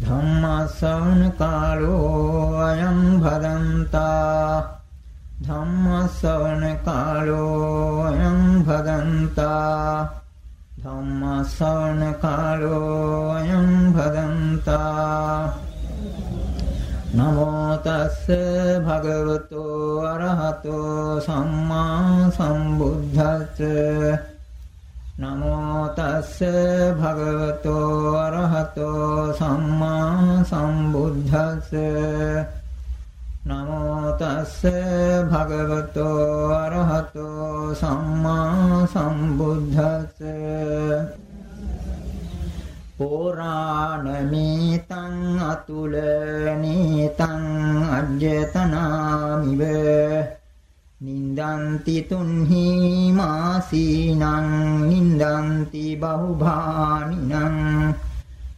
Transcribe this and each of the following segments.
ධම්මස්සවන කාලෝ අයං භදන්තා. ධම්මස්සවන කාලෝ අයං භදන්තා. ධම්මස්සවන කාලෝ අයං භදන්තා. නමෝ තස්ස භගවතෝ අරහතෝ සම්මා සම්බුද්දස්ස. නමෝ තස්ස භගවතෝ අරහතෝ සම්මා සම්බුද්දස්ස නමෝ තස්ස භගවතෝ අරහතෝ සම්මා සම්බුද්දස්ස පුරාණමේතං අතුලනේතං අජ්ජතනාමිව නින්දන්ති තුන්හි මාසීනං නින්දන්ති බහුභානිනං.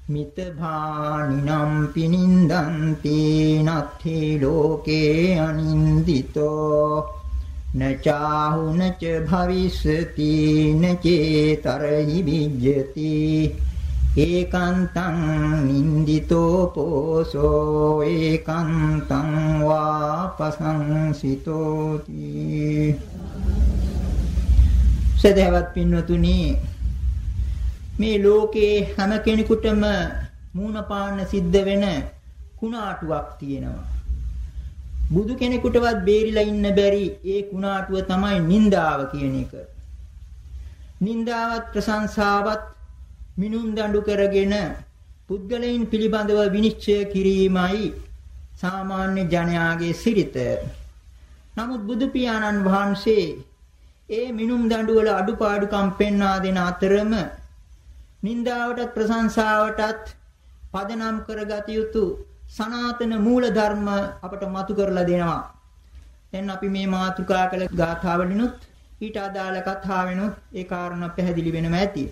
මිතභානිනම් පිනින්දන්ති නත්ථි ලෝකේ අනින්දිතෝ. නචාහුනච භවිස්සති නචේතරහි විජ්ජති ඒකාන්තං නින්දිතෝ පෝසෝ ඒකාන්තං වාපසංසිතෝති. සදහවත් පින්වතුනි මේ ලෝකේ හැම කෙනෙකුටම මූණ පාන්න සිද්ධ වෙන කුණාටුවක් තියෙනවා. බුදු කෙනෙකුටවත් බේරිලා ඉන්න බැරි ඒ කුණාටුව තමයි නින්දාව කියන එක. නින්දාවත් ප්‍රශංසාවත් මිනුම් දඬු කරගෙන පුද්ගලයන් පිළිබඳව විනිශ්චය කිරීමයි සාමාන්‍ය ජනයාගේ සිරිත. නමුත් බුදු පියාණන් වහන්සේ ඒ මිනුම් දඬු වල අඩුපාඩුකම් පෙන්වා දෙන අතරම නින්දාවටත් ප්‍රශංසාවටත් පදනම් කරගත යුතු සනාතන මූල ධර්ම අපට මතු කරලා දෙනවා. දැන් අපි මේ මාතෘකා කළ ගාථාවලිනුත් ඊට අදාළ කතාවෙනුත් ඒ කාරණා පැහැදිලි වෙනවා ඇති.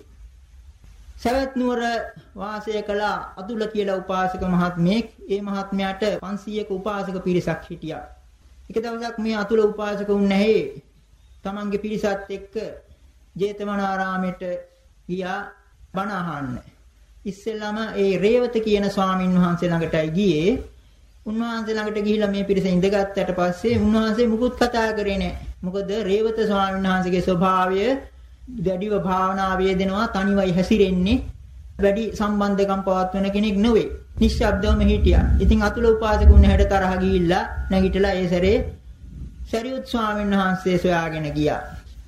සවැත් නුවර වාසය කළ අතුල කියලා උපාසක මහත්මයෙක් ඒ මහත්මයාට 500ක උපාසක පිරිසක් හිටියා. එක දවසක් මේ අතුල උපාසක වුන් නැහැ. තමන්ගේ පිරිසත් එක්ක ජේතවනාරාමයට ගියා බණ අහන්න. ඉස්සෙල්ලාම ඒ රේවත කියන ස්වාමින් වහන්සේ ළඟටයි ගියේ. උන්වහන්සේ ළඟට ගිහිල්ලා මේ පිරිස ඉඳගත්තට පස්සේ උන්වහන්සේ මුකුත් කතා කරේ නැහැ. මොකද රේවත ස්වාමීන් වහන්සේගේ ස්වභාවය දැඩිව භාවනා වේදෙනවා තනිවයි හැසිරෙන්නේ වැඩි සම්බන්ධකම් පවත්වන කෙනෙක් නෙවෙයි. නිශ්ශබ්දවම හිටියා. ඉතින් අතුල උපාසකුන් හැඩ තරහ ගිහිල්ලා නැගිටලා ඒ සැරේ සරියුත් ස්වාමීන් වහන්සේ සොයාගෙන ගියා.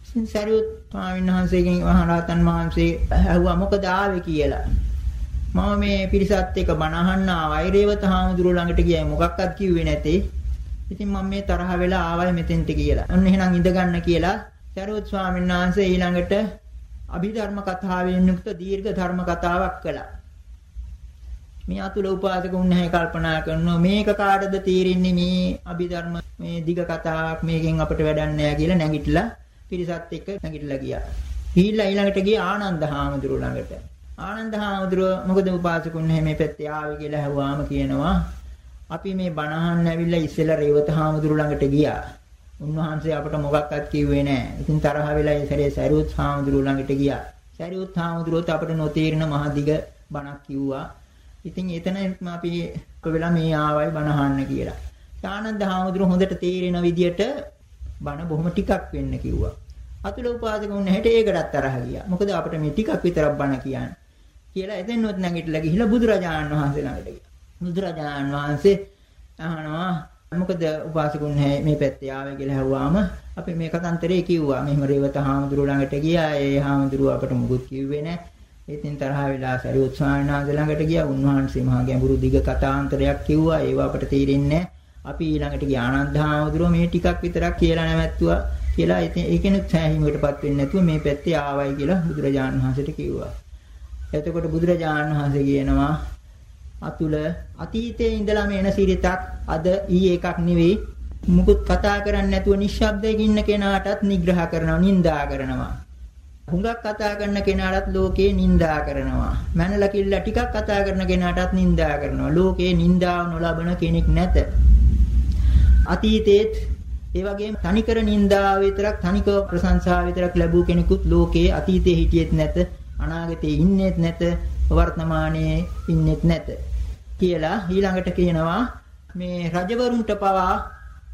ඉතින් සරියුත් ස්වාමීන් වහන්සේගෙන් මහරහතන් වහන්සේ ඇහුවා මොකද ආවේ කියලා. මම මේ පිරිසත් එක්ක බණ අහන්න ආවයි රේවත හාමුදුරුවෝ ළඟට ගියයි මොකක්වත් කිව්වේ නැතේ. ඉතින් මම මේ තරහ වෙලා ආවයි මෙතෙන්ට කියලා. අන්න එහෙනම් ඉඳ ගන්න කියලා සරුවත් ස්වාමීන් වහන්සේ ඊළඟට අභිධර්ම කතාවෙන් යුක්ත දීර්ඝ ධර්ම කතාවක් කළා. මේ අතුල උපාසකුන් නැහැ කල්පනා කරනවා මේක කාටද තීරෙන්නේ මේ අභිධර්ම මේ දිග කතාවක් මේකෙන් අපිට වැඩක් නැහැ කියලා නැගිටලා පිරිසත් එක්ක නැගිටලා ගියා. ගිහිල්ලා ඊළඟට ගියේ ආනන්ද හාමුදුරුවෝ ළඟට. ආනන්ද හාමුදුරුවෝ මොකද උපාසකුන් මේ පැත්තේ ආවේ කියලා ඇහුවාම කියනවා අපි මේ බණහන් ඇවිල්ලා ඉස්සෙල්ලා රේවත හාමුදුරුවෝ ළඟට ගියා. උන්වහන්සේ අපට මොකක්වත් කිව්වේ නැහැ. ඉතින් තරහ වෙලා ඒ සැරේ සරියුත් හාමුදුරුවෝ ළඟට ගියා. සරියුත් හාමුදුරුවෝත් අපට නොතේරෙන මහ දිග බණක් කිව්වා. ඉතින් එතන අපි වෙලා මේ ආවයි බණහන්න කියලා. ආනන්ද හාමුදුරුවෝ හොඳට තේරෙන විදියට බණ බොහොම ටිකක් වෙන්න කිව්වා. අතුල උපාසකුන් හැට ඒකටත් තරහ ගියා. මොකද අපිට මේ ටිකක් විතරක් බණ කියන්නේ. කියලා එතෙන්වත් නැගිටලා ගිහිල්ලා බුදුරජාණන් වහන්සේ ළඟට ගියා. බුදුරජාණන් වහන්සේ අහනවා මොකද උපාසකුන් මේ පැත්තේ ආවේ කියලා ඇහුවාම අපි මේ කතන්තරේ කිව්වා. මෙහෙම රේවත හාමුදුරුවෝ ළඟට ගියා. ඒ හාමුදුරුවෝ අපට මුකුත් කිව්වේ නැහැ. ඉතින් තරහ වෙලා සරියුත් ස්වාමීන් වහන්සේ ළඟට ගියා. උන්වහන්සේ මහා ගැඹුරු දිග කතාන්තරයක් කිව්වා. ඒව අපට තේරෙන්නේ අපි ඊළඟට ගියා ආනන්ද හාමුදුරුවෝ මේ ටිකක් විතරක් කියලා නැවැත්තුවා. කියලා ඉතින් ඒකෙනුත් සෑහීමකටපත් වෙන්නේ නැතුව මේ පැත්තේ ආවයි කියලා බුදුරජාණන් වහන්සේට කිව්වා. එතකොට බුදුරජාණන් වහන්සේ කියනවා අතුල අතීතයේ ඉඳලාම එන සිරිතක් අද ඊ එකක් නෙවෙයි. මුකුත් කතා කරන්නේ නැතුව නිශ්ශබ්දයෙන් ඉන්න කෙනාටත් නිග්‍රහ කරනවා නිඳා කරනවා. හුඟක් කතා කරන කෙනාටත් ලෝකේ නිඳා කරනවා. මනල කිල්ල ටිකක් කතා කරන කෙනාටත් නිඳා කරනවා. ලෝකේ නිඳාව නොලබන කෙනෙක් නැත. අතීතයේත් ඒ වගේම තනිකර නිඳාව විතරක් තනික ප්‍රශංසාව විතරක් ලැබූ කෙනෙකුත් ලෝකේ අතීතයේ හිටියෙත් නැත අනාගතයේ ඉන්නේත් නැත වර්තමානයේ ඉන්නේත් නැත. කියලා ඊළඟට කියනවා මේ රජවරුන්ට පවා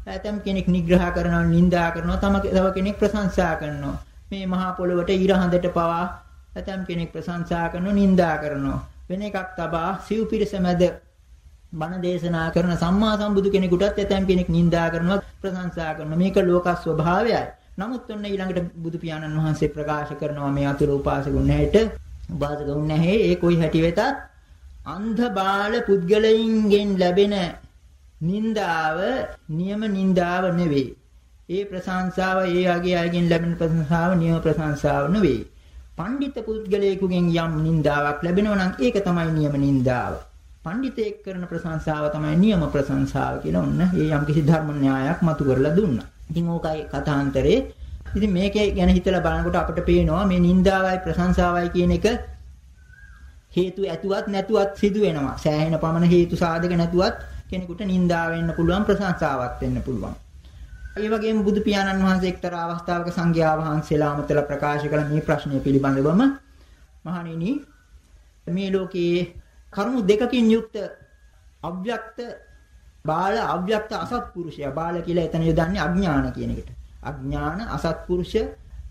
ඇතම් කෙනෙක් නිග්‍රහ කරනවා නිඳා කරනවා තම තව කෙනෙක් ප්‍රශංසා කරනවා. මේ මහා පොළොවට ඊරහඳට පවා ඇතම් කෙනෙක් ප්‍රශංසා කරනවා නිඳා කරනවා. වෙන එකක් තබා සිව්පිරිස මැද බණ දේශනා කරන සම්මා සම්බුදු කෙනෙකුටත් ඇතම් කෙනෙක් නිඳා කරනවා ප්‍රශංසා කරනවා. මේක ලෝක ස්වභාවයයි. නමුත් ඔන්න ඊළඟට බුදු පියාණන් වහන්සේ ප්‍රකාශ කරනවා මේ අතුරු උපාසකුන් නැහැට උපාසකුන් නැහැ ඒ කොයි හැටි වෙතත් අන්ධ බාල පුද්ගලයින්ගෙන් ලැබෙන නින්දාව නියම නින්දාව නෙවෙයි. ඒ ප්‍රශංසාව ඒ වගේ අයගෙන් ලැබෙන ප්‍රශංසාව නියම ප්‍රශංසාව නෙවෙයි. පඬිත පුද්ගලයෙකුගෙන් යම් නින්දාවක් ලැබෙනවා නම් ඒක තමයි නියම නින්දාව. පඬිතෙක් කරන ප්‍රශංසාව තමයි නියම ප්‍රශංසාව කියලා ඔන්න ඒ යම් කිසි ධර්ම න්‍යායක් මතු කරලා දුන්නා. ඉතින් ඕකයි කතාන්තරේ. ඉතින් මේකේ ගැන හිතලා බලනකොට අපිට පේනවා මේ නින්දාවයි ප්‍රශංසාවයි කියන එක හේතු ඇතුවත් නැතුවත් සිදු වෙනවා. සෑහෙන පමණ හේතු සාධක නැතුවත් කෙනෙකුට නින්දා වෙන්න පුළුවන් ප්‍රශංසාවක් වෙන්න පුළුවන්. ඒ වගේම බුදු පියාණන් වහන්සේ එක්තරා අවස්ථාවක සංඝයා වහන්සේලා අමතලා ප්‍රකාශ කළ මේ ප්‍රශ්නය පිළිබඳවම මහණෙනි මේ ලෝකයේ කරුණු දෙකකින් යුක්ත අව්‍යක්ත බාල අව්‍යක්ත අසත්පුරුෂයා බාල කියලා එතන යොදන්නේ අඥාන කියන එකට. අඥාන අසත්පුරුෂ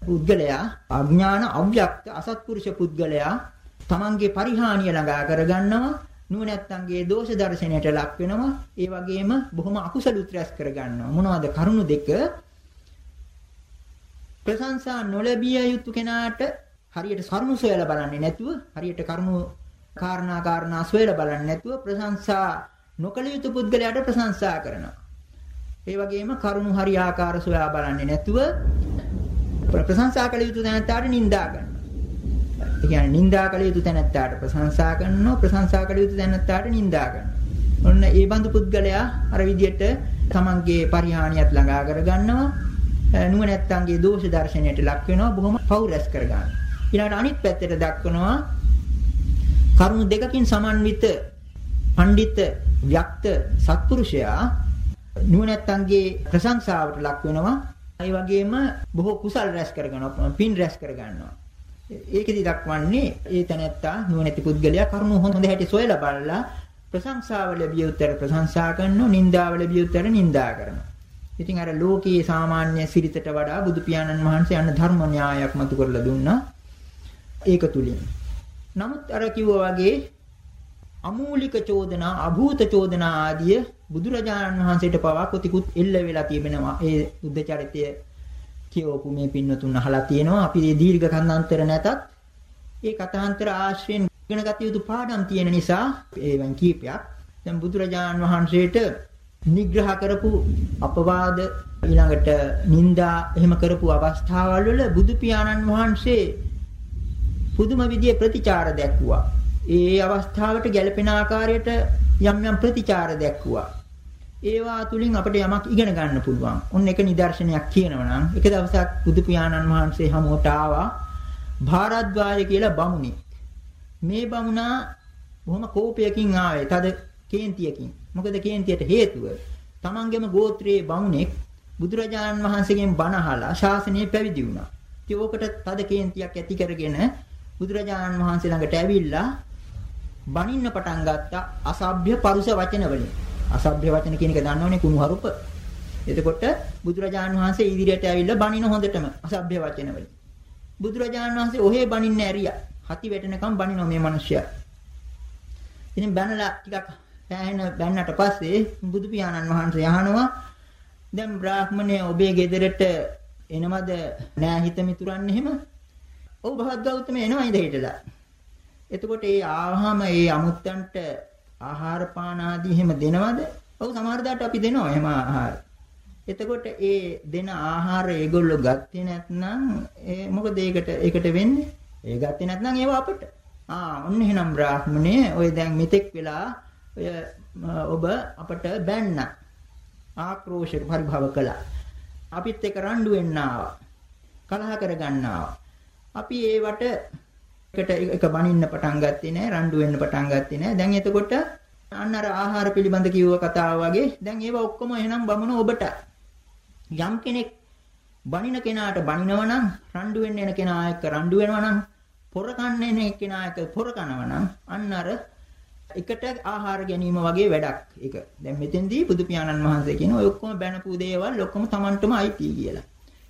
පුද්ගලයා අඥාන අව්‍යක්ත අසත්පුරුෂ පුද්ගලයා තමන්ගේ පරිහානිය ළඟා කරගන්නවා නුවණැත්තන්ගේ දෝෂ දර්ශනයට ලක් වෙනවා ඒ වගේම බොහොම අකුසලුත් රැස් කරගන්නවා මොනවද කරුණු දෙක ප්‍රශංසා නොලැබිය යුතු කෙනාට හරියට කරුණු සොයලා බලන්නේ නැතුව හරියට කරුණු කාරණා කාරණා සොයලා බලන්නේ නැතුව ප්‍රශංසා නොකළ යුතු පුද්ගලයාට ප්‍රශංසා කරනවා. ඒ වගේම කරුණු හරි ආකාර සොයා බලන්නේ නැතුව ප්‍රශංසා කළ යුතු තැනට නිඳා කරනවා. ඒ කියන්නේ නිඳා කළ යුතු තැනට ප්‍රශංසා කරනවා ප්‍රශංසා කළ යුතු තැනට නිඳා කරනවා. ඔන්න ඒ බඳු පුද්ගලයා අර විදියට තමන්ගේ පරිහානියත් ළඟා කරගන්නවා. නුවණැත්තන්ගේ දෝෂ දර්ශනයට ලක් වෙනවා බොහොම පෞරස් කරගන්නවා. ඊළඟට අනිත් පැත්තට දක්වනවා කරුණු දෙකකින් සමන්විත පඬිත් ව්‍යක්ත සත්පුරුෂයා නුවණැත්තන්ගේ ප්‍රශංසාවට ලක් වෙනවා. ඒ වගේම බොහෝ කුසල් රැස් කරගන්නවා, පින් රැස් කරගන්නවා. ඒකෙදි දක්වන්නේ ඒ තැනැත්තා නුවණැති පුද්ගලයා කරුණු හොඳ හැටි සොයලා බලලා ප්‍රශංසාව ලැබිය උත්තර ප්‍රශංසා කරනවා, නින්දාව ලැබිය උත්තර නින්දා කරනවා. ඉතින් අර ලෝකයේ සාමාන්‍ය සිරිතට වඩා බුදු පියාණන් වහන්සේ අන්න ධර්ම න්‍යායක් මතු කරලා දුන්නා. ඒක තුලින්. නමුත් අර කිව්වා වගේ අමූලික චෝදනා, අභූත චෝදනා ආදිය බුදුරජාණන් වහන්සේට පවා කොතිකුත් එල්ල වෙලා තිබෙනවා. ඒ බුද්ධ චරිතය කියවපු මේ පින්නතුන් අහලා තියෙනවා. අපි මේ දීර්ඝ කන්දාන්තර නැතත් ඒ කථාන්තර ආශ්‍රයෙන් ඉගෙන ගත යුතු පාඩම් තියෙන නිසා ඒවෙන් කීපයක් දැන් බුදුරජාණන් වහන්සේට නිග්‍රහ කරපු අපවාද ඊළඟට නිന്ദා එහෙම කරපු අවස්ථාවල් වල බුදු පියාණන් වහන්සේ පුදුම විදිහේ ප්‍රතිචාර දැක්වුවා. ඒ අවස්ථාවට ගැළපෙන ආකාරයට යම් යම් ප්‍රතිචාර දැක්වුවා. ඒවා තුලින් අපිට යමක් ඉගෙන ගන්න පුළුවන්. ඔන්න එක නිදර්ශනයක් කියනවා නම් එක දවසක් බුදු පියාණන් වහන්සේ හමුවට ආවා භාරද්වාජ කියලා බමුණෙක්. මේ බමුණා බොහොම කෝපයකින් ආවේ. තද කේන්තියකින්. මොකද කේන්තියට හේතුව තමන්ගේම ගෝත්‍රයේ බමුණෙක් බුදුරජාණන් වහන්සේගෙන් බණ අහලා ශාසනය පැවිදි වුණා. ඉතින් ඕකට තද කේන්තියක් ඇති කරගෙන බුදුරජාණන් වහන්සේ ළඟට ඇවිල්ලා බනින්න පටන් ගත්තා අසභ්‍ය පරුස වචන වලින්. අසභ්‍ය වචන කියන එක දන්නවනේ කුණුහරුප. එතකොට බුදුරජාණන් වහන්සේ ඉදිරියට ඇවිල්ලා බනින හොඳටම අසභ්‍ය වචන වලින්. බුදුරජාණන් වහන්සේ ඔහේ බනින්න ඇරියා. හති වැටෙනකම් බනිනවා මේ මිනිස්සයා. ඉතින් බැනලා ටිකක් පෑහෙන බැන්නට පස්සේ බුදු පියාණන් වහන්සේ අහනවා දැන් බ්‍රාහ්මණය ඔබේ ගෙදරට එනවද නෑ හිත මිතුරන් එහෙම? ඔව් භගවතුම එනවා ඉඳ හිටලා. එතකොට ඒ ආවහම ඒ අමුත්තන්ට ආහාර පාන ආදී එහෙම දෙනවද? ඔව් සමහර දාට අපි දෙනවා එහෙම ආහාර. එතකොට ඒ දෙන ආහාර ඒගොල්ලෝ ගත්තේ නැත්නම් ඒ මොකද ඒකට ඒකට වෙන්නේ? ඒ ගත්තේ නැත්නම් ඒව අපිට. ආ ඔන්න එහෙනම් බ්‍රාහ්මණය ඔය දැන් මෙතෙක් වෙලා ඔය ඔබ අපට බැන්න. ආක්‍රෝෂ පරිභව කළා. අපිත් එක රණ්ඩු වෙන්න ආවා. කලහ කරගන්න ආවා. අපි ඒවට එකට එක බනින්න පටන් ගත්තේ නෑ රණ්ඩු වෙන්න පටන් ගත්තේ නෑ දැන් එතකොට අන්න අර ආහාර පිළිබඳ කිව්ව කතාව වගේ දැන් ඒවා ඔක්කොම එහෙනම් බමුණ ඔබට යම් කෙනෙක් බනින කෙනාට බනිනව නම් රණ්ඩු වෙන්න එන කෙනා එක්ක රණ්ඩු වෙනවා නම් පොර කන්න එන කෙනා එක්ක පොර කනවා නම් අන්න අර එකට ආහාර ගැනීම වගේ වැඩක් ඒක. දැන් මෙතෙන්දී බුදු පියාණන් වහන්සේ කියන ඔය ඔක්කොම බැනපු දේවල් ඔක්කොම Tamanටම අයිති කියලා.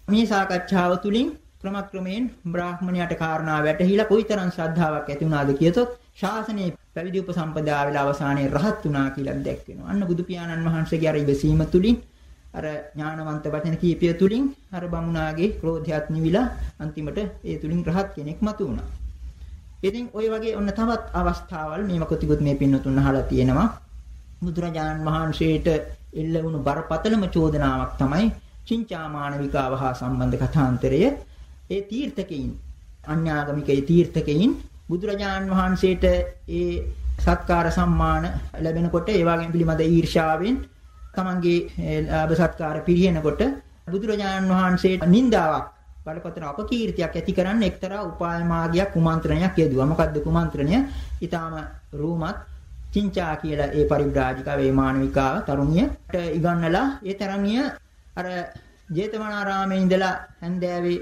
මේ සාකච්ඡාව තුළින් ක්‍රමක්‍රමයෙන් බ්‍රාහ්මණයාට කාරණා වැටහිලා කොයිතරම් ශ්‍රද්ධාවක් ඇති වුණාද කියතොත් ශාසනයේ පැවිදි උපසම්පදා වෙලා අවසානයේ රහත් වුණා කියලා දැක් වෙනවා. අන්න බුදු පියාණන් වහන්සේගේ අර ඉවසීම තුලින් අර ඥානවන්ත වචන කීපය තුලින් අර බමුණාගේ ක්‍රෝධයත් නිවිලා අන්තිමට ඒ තුලින් රහත් කෙනෙක් මතු වුණා. ඉතින් ওই වගේ ඔන්න තවත් අවස්ථාවල් මේව කොතිකුත් මේ පින්නතුන් අහලා තියෙනවා. බුදුරජාණන් වහන්සේට එල්ල වුණු බරපතලම චෝදනාවක් තමයි චින්චාමානවිකාව හා සම්බන්ධ කථාන්තරය ඒ තීර්ථකයින් අන්‍යාගමිකේ තීර්ථකයින් බුදුරජාණන් වහන්සේට ඒ සත්කාර සම්මාන ලැබෙනකොට ඒ වගේම පිළිමද ඊර්ෂාවෙන් තමන්ගේ ලාභ සත්කාර පිරිනකොට බුදුරජාණන් වහන්සේට නින්දාවක් බලපතර අපකීර්තියක් ඇති කරන්න එක්තරා උපාය මාර්ගයක් කුමන්ත්‍රණයක් යෙදුවා. මොකද්ද කුමන්ත්‍රණය? ඊටාම රූමත් චින්චා කියලා ඒ පරිබ්‍රාජිකාව ඒ මානවිකාව තරුණියට ඉගන්නලා ඒ තරණිය අර ජේතවනාරාමේ ඉඳලා හැන්දෑවේ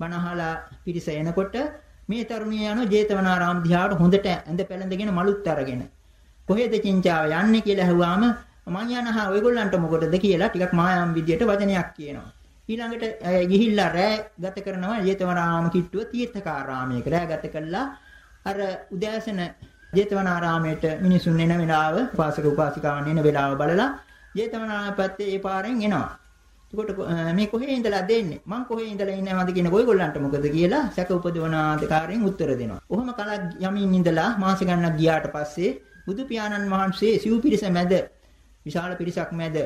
බණහලා පිරිස එනකොට මේ තරුණිය යන ජේතවනාරාම දිහාට හොඳට ඇඳ පැළඳගෙන මලුත් අරගෙන කොහෙද චින්චාව යන්නේ කියලා අහුවාම මං යනහා ඔයගොල්ලන්ට මොකටද කියලා ටිකක් මායම් විදියට වචනයක් කියනවා. ඊළඟට ගිහිල්ලා රෑ ගත කරනවා ජේතවනාරාම කිට්ටුව තීර්ථකාරාමයක රෑ ගත කළා අර උදෑසන ජේතවනාරාමයට මිනිසුන් එන වෙලාව උපාසක උපාසිකාවන් එන වෙලාව බලලා ජේතවනාරාම පැත්තේ ඒ පාරෙන් එනවා. එතකොට මේ කොහේ ඉඳලා දෙන්නේ? මං කොහේ ඉඳලා ඉන්නවද කියන ඔයගොල්ලන්ට මොකද කියලා සැක උපදවන ආකාරයෙන් උත්තර දෙනවා. ඔහොම කලක් යමින් ඉඳලා මාස ගණනක් ගියාට පස්සේ බුදු පියාණන් වහන්සේ සිව් පිරිස මැද විශාල පිරිසක් මැද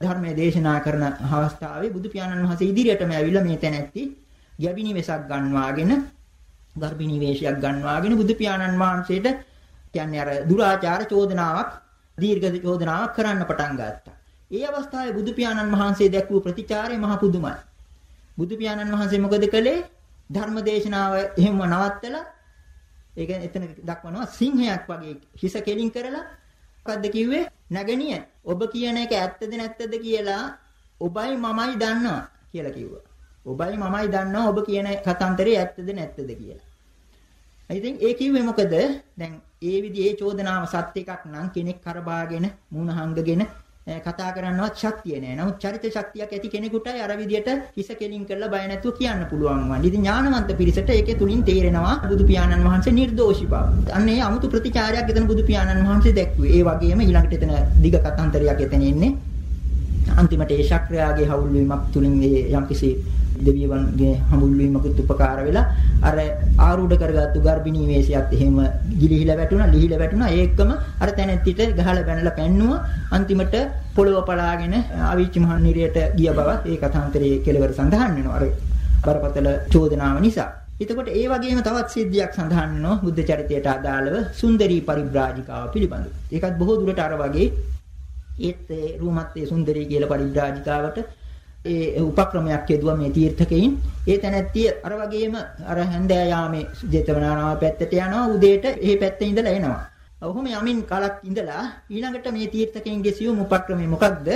ධර්මයේ දේශනා කරන අවස්ථාවේ බුදු පියාණන් වහන්සේ ඉදිරියටම ඇවිල්ලා මේ තැනැත්ති ගැබිනි වෙසක් ගන්වාගෙන ගර්භිනී වේශයක් ගන්වාගෙන බුදු පියාණන් වහන්සේට කියන්නේ අර දුරාචාර චෝදනාවක් දීර්ඝ චෝදනාවක් කරන්න පටන් ගත්තා. ඒ අවස්ථාවේ බුදු පියාණන් වහන්සේ දැක්වූ ප්‍රතිචාරය මහ පුදුමයි. බුදු පියාණන් වහන්සේ මොකද කළේ? ධර්ම දේශනාව එහෙම නවත්තලා ඒක එතන දක්වනවා සිංහයක් වගේ හිස කෙලින් කරලා මොකද්ද කිව්වේ? නැගණිය ඔබ කියන එක ඇත්තද නැත්තද කියලා ඔබයි මමයි දන්නවා කියලා කිව්වා. ඔබයි මමයි දන්නවා ඔබ කියන කතන්දරේ ඇත්තද නැත්තද කියලා. ඉතින් ඒ කිව්වේ මොකද? දැන් ඒ විදිහේ චෝදනාව සත්‍ය එකක් නම් කෙනෙක් කරබාගෙන මූණ හංගගෙන කතා කරන්නවත් ශක්තිය නෑ. නමුත් චරිත ශක්තියක් ඇති කෙනෙකුටයි අර විදියට හිස කෙලින් කරලා බය නැතුව කියන්න පුළුවන් වන්නේ. ඉතින් ඥානවන්ත පිරිසට ඒකේ තුලින් තේරෙනවා බුදු පියාණන් වහන්සේ නිර්දෝෂී බව. අන්න ඒ 아무තු ප්‍රතිචාරයක් එතන බුදු පියාණන් වහන්සේ දැක්ුවේ. ඒ වගේම ඊළඟට එතන දිග කතාන්තරයක් එතන ඉන්නේ. අන්තිමට ඒ ශක්‍රයාගේ හවුල් වීමක් තුලින් ඒ යම්කිසි දෙවියන්ගේ හමුල් වීමකට උපකාර වෙලා අර ආරූඪ කරගත්තු ගර්භිණී වේශයත් එහෙම ගිලිහිලා වැටුණා ලිහිලා වැටුණා. ඒකම අර තැනැත්තිට ගහලා බැනලා පැන්නුවා අන්තිමට පොළව පලාගෙන අවීචි මහ නිරයට ගිය බව ඒ කථාන්තරයේ කෙලවර සඳහන් වෙනවා. අර බරපතල චෝදනාව නිසා. එතකොට ඒ වගේම තවත් සිද්ධියක් සඳහන් වෙනවා බුද්ධ චරිතයට අදාළව සුන්දරී පරිබ්‍රාජිකාව පිළිබඳව. ඒකත් බොහෝ දුරට අර වගේ ඒත් රූමත්තේ සුන්දරී කියලා පරිබ්‍රාජිකාවට ඒ උපක්‍රමයක් යෙදුවා මේ තීර්ථකෙයින්. ඒ තැනැත්තිය අර වගේම අර හැන්දෑ යාමේ ජේතවනාරාම පැත්තට යනවා උදේට ඒ පැත්තේ ඉඳලා එනවා. ඔහොම යමින් කලක් ඉඳලා ඊළඟට මේ තීර්ථකෙයින්ගේ සියුම් උපක්‍රමය මොකක්ද?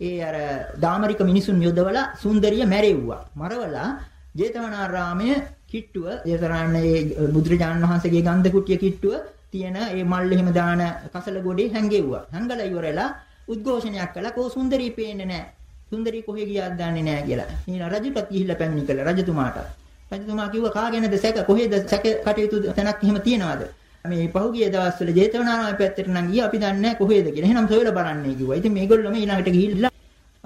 ඒ අර දාමරික මිනිසුන් යොදවලා සුන්දරිය මැරෙව්වා. මරවලා ජේතවනාරාමය කිට්ටුව ජේතවනාරාමයේ බුදුරජාණන් වහන්සේගේ ගන්ධ කුටිය කිට්ටුව තියෙන ඒ මල් එහෙම දාන කසල ගොඩේ හැංගෙව්වා. හැංගලා ඉවරලා උද්ඝෝෂණයක් කළා කෝ සුන්දරී පේන්නේ නැහැ. සුන්දරී කොහෙ ගියාද දන්නේ නැහැ කියලා. ඊළඟ රජුටත් ගිහිල්ලා පැමිණි කළා රජතුමාට. රජතුමා කිව්වා කාගෙනද සැක කොහෙද සැක කටයුතු තැනක් එහෙම තියනවාද? මේ පහුගිය දවස්වල ජේතවනාරාම පැත්තට නම් ගියා අපි දන්නේ නැහැ කොහෙද කියලා. එහෙනම් සොයලා බලන්නේ කිව්වා. ඉතින් මේගොල්ලෝ මේ ඊළඟට ගිහිල්ලා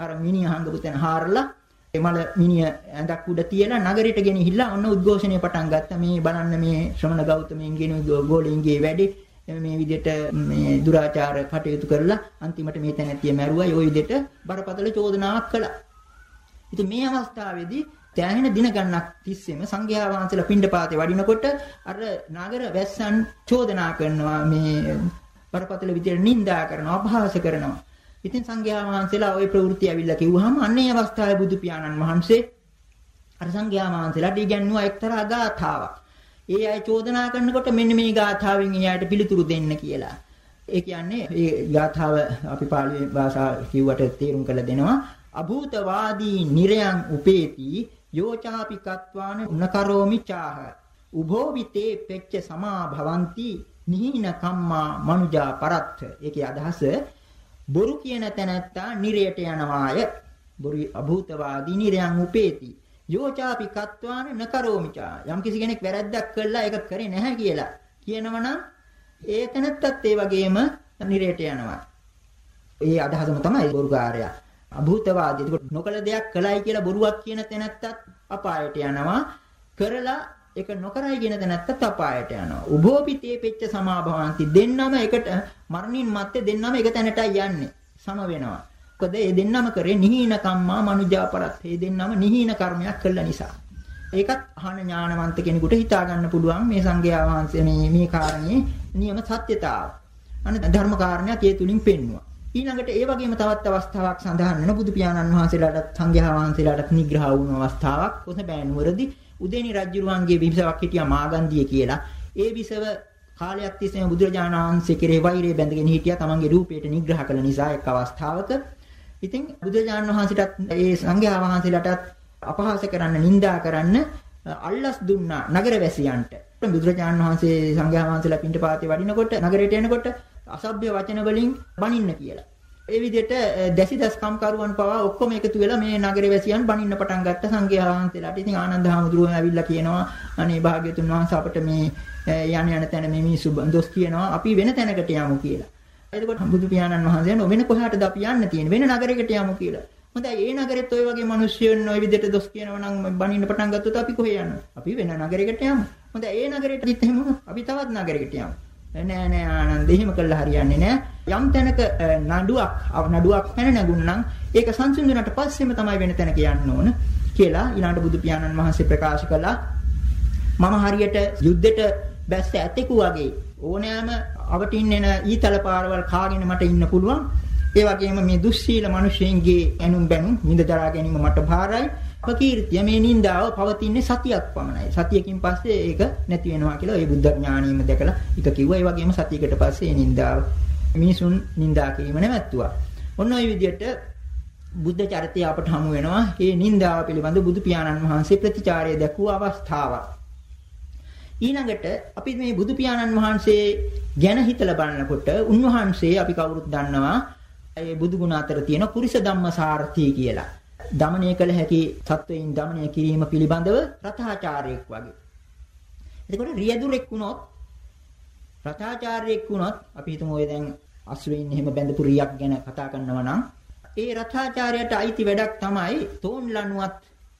අර මිනිහ හංගපු තැන හාරලා එමල මිනිහ ඇඳක් උඩ තියලා නගරයට ගෙනහිල්ලා ඔන්න උද්ඝෝෂණය පටන් ගත්තා. මේ බලන්න මේ ශ්‍රමණ ගෞතමයන්ගේ ගෝලීන්ගේ වැඩේ මේ විදිහට මේ දුරාචාර කටයුතු කරලා අන්තිමට මේ තැනැත්තිය මැරුවා. ඒ විදිහට බරපතල චෝදනාවක් කළා. ඉතින් මේ අවස්ථාවේදී තෑහෙන දින ගණනක් තිස්සෙම සංඝයා වහන්සේලා පිණ්ඩපාතේ වඩිනකොට අර නගර වැස්සන් චෝදනා කරනවා මේ බරපතල විදිහට නිඳා කරනවා අපහාස කරනවා. ඉතින් සංඝයා වහන්සේලා ওই ප්‍රවෘත්ති ඇවිල්ලා කිව්වහම අන්නේ අවස්ථාවේ බුදු පියාණන් වහන්සේ අර සංඝයා වහන්සේලාට ඉගැන්නුවා එක්තරා ගාථාවක්. ඒ අය චෝදනා කරනකොට මෙන්න මේ ගාථාවෙන් එයාට පිළිතුරු දෙන්න කියලා. ඒ කියන්නේ මේ ගාථාව අපි පාලි භාෂාව කිව්වට තේරුම් කරලා දෙනවා. අභූතවාදී නිරයන් උපේති යෝචාපි කත්වාන උනකරෝමි චාහ. උභෝ විතේ පෙච්ච සමා භවಂತಿ නිහින කම්මා මනුජා පරත්ථ. ඒකේ අදහස බොරු කියන තැනැත්තා නිරයට යනවාය. බොරු අභූතවාදී නිරයන් උපේති. යෝචාපි කත්වාන නකරෝමිචා යම් කිසි කෙනෙක් වැරද්දක් කළා ඒක කරේ නැහැ කියලා කියනවනම් ඒ තැනත්තත් ඒ වගේම නිරේට යනවා. ඒ අදහසම තමයි බොරුකාරයා. අභූතවාදී. ඒක නොකල දෙයක් කළයි කියලා බොරුවක් කියන තැනත්තත් අපායට යනවා. කරලා ඒක නොකරයි කියන තැනත්තත් අපායට යනවා. උභෝපිතේ පෙච්ච සමාභවಂತಿ දෙන්නම එකට මරණින් මත්තේ දෙන්නම එක තැනටයි යන්නේ. සම වෙනවා. මොකද ඒ දෙන්නම කරේ නිහීන කම්මා මනුජාපරත්. ඒ දෙන්නම නිහීන කර්මයක් කළ නිසා. ඒකත් අහන ඥානවන්ත කෙනෙකුට හිතා ගන්න පුළුවන් මේ සංඝයා වහන්සේ මේ මේ කාරණේ නියම සත්‍යතාව. අනේ ධර්ම කාරණයක් ඒ තුලින් පෙන්වුවා. ඊළඟට ඒ වගේම තවත් අවස්ථාවක් සඳහන් වෙන බුදු පියාණන් වහන්සේලාට සංඝයා වහන්සේලාට නිග්‍රහ වුණු අවස්ථාවක් කොසබෑ නුවරදී උදේනි රජුරුවන්ගේ බිසවක් හිටියා මාගන්දිය කියලා. ඒ බිසව කාලයක් තිස්සේම බුදුරජාණන් වහන්සේ කෙරෙහි වෛරය බැඳගෙන හිටියා තමන්ගේ රූපයට නිග්‍රහ කළ නිසා එක් අවස්ථාවක ඉතින් බුදුරජාණන් වහන්සේටත් ඒ සංඝයා වහන්සේලාටත් අපහාස කරන්න, නිඳා කරන්න අල්ලස් දුන්නා නගරවැසියන්ට. බුදුරජාණන් වහන්සේ සංඝයා වහන්සේලා පිටපාතේ වඩිනකොට නගරයට එනකොට අසභ්‍ය වචන වලින් බනින්න කියලා. ඒ විදිහට දැසිදස් කම්කරුවන් පවා ඔක්කොම එකතු වෙලා මේ නගරේ වැසියන් බනින්න පටන් ගත්ත සංඝයා වහන්සේලාට. ඉතින් ආනන්ද හාමුදුරුවෝ ඇවිල්ලා කියනවා අනේ භාග්‍යතුන් වහන්සේ අපිට මේ යන යන තැන මේ මිනිස්සු දොස් කියනවා අපි වෙන තැනකට යමු කියලා. එතකොට බුදු පියාණන් වහන්සේ වෙන කොහාටද අපි යන්න තියෙන්නේ වෙන නගරයකට යමු කියලා. හොඳයි ඒ නගරෙත් ওই වගේ මිනිස්සුන් ওই විදිහට දොස් කියනවා නම් බනින්න පටන් ගත්තොත් අපි කොහේ යන්නේ? අපි වෙන නගරයකට යමු. හොඳයි ඒ නගරෙට ගිහින් එහෙම අපි තවත් නගරයකට යමු. නෑ නෑ ආනන්ද එහෙම කළා හරියන්නේ නෑ යම් තැනක නඩුවක් නඩුවක් පැන නැගුණනම් ඒක සංසිඳුණාට පස්සෙම තමයි වෙන තැනක යන්න ඕන කියලා ඊළඟට බුදු පියාණන් වහන්සේ ප්‍රකාශ කළා මම හරියට යුද්ධෙට බැස්ස ඇතෙකු වගේ ඕනෑම අවටින් එන ඊතල පාරවල් කාගෙන මට ඉන්න පුළුවන් ඒ වගේම මේ දුස්සීල මිනිසෙන්ගේ ඇනුම් බැනුම් නිඳ දරා ගැනීම මට භාරයි. අපකීර්තිය මේ නින්දාව පවතින්නේ සතියක් පමණයි. සතියකින් පස්සේ ඒක නැති වෙනවා කියලා ඒ බුද්ධ ඥාණීම දැකලා එක කිව්වා. ඒ වගේම සතියකට පස්සේ මේ නින්දාව මිනිසුන් නින්දා කිරීම නැවැත්තුවා. ඔන්න ඔය විදිහට බුද්ධ චරිතය අපට හමු වෙනවා. මේ නින්දාව පිළිබඳ බුදු පියාණන් වහන්සේ ප්‍රතිචාරය දක්වූ අවස්ථාවක්. ඊළඟට අපි මේ බුදු පියාණන් වහන්සේ ගැන හිතලා බලනකොට උන්වහන්සේ අපි කවුරුත් දන්නවා ඒ බුදු ගුණ අතර තියෙන පුරිස ධම්මසාරථී කියලා. දමණය කළ හැකි සත්වයින් දමණය කිරීම පිළිබඳව රථාචාර්යෙක් වගේ. එතකොට රියදුරෙක් වුණොත් රථාචාර්යෙක් වුණොත් අපි හිතමු ඔය දැන් අශ්වයින් එහෙම බැඳපු රියක් ගැන කතා කරනවා නම් ඒ රථාචාර්යයට අයිති වැඩක් තමයි තෝන් ලණුවත්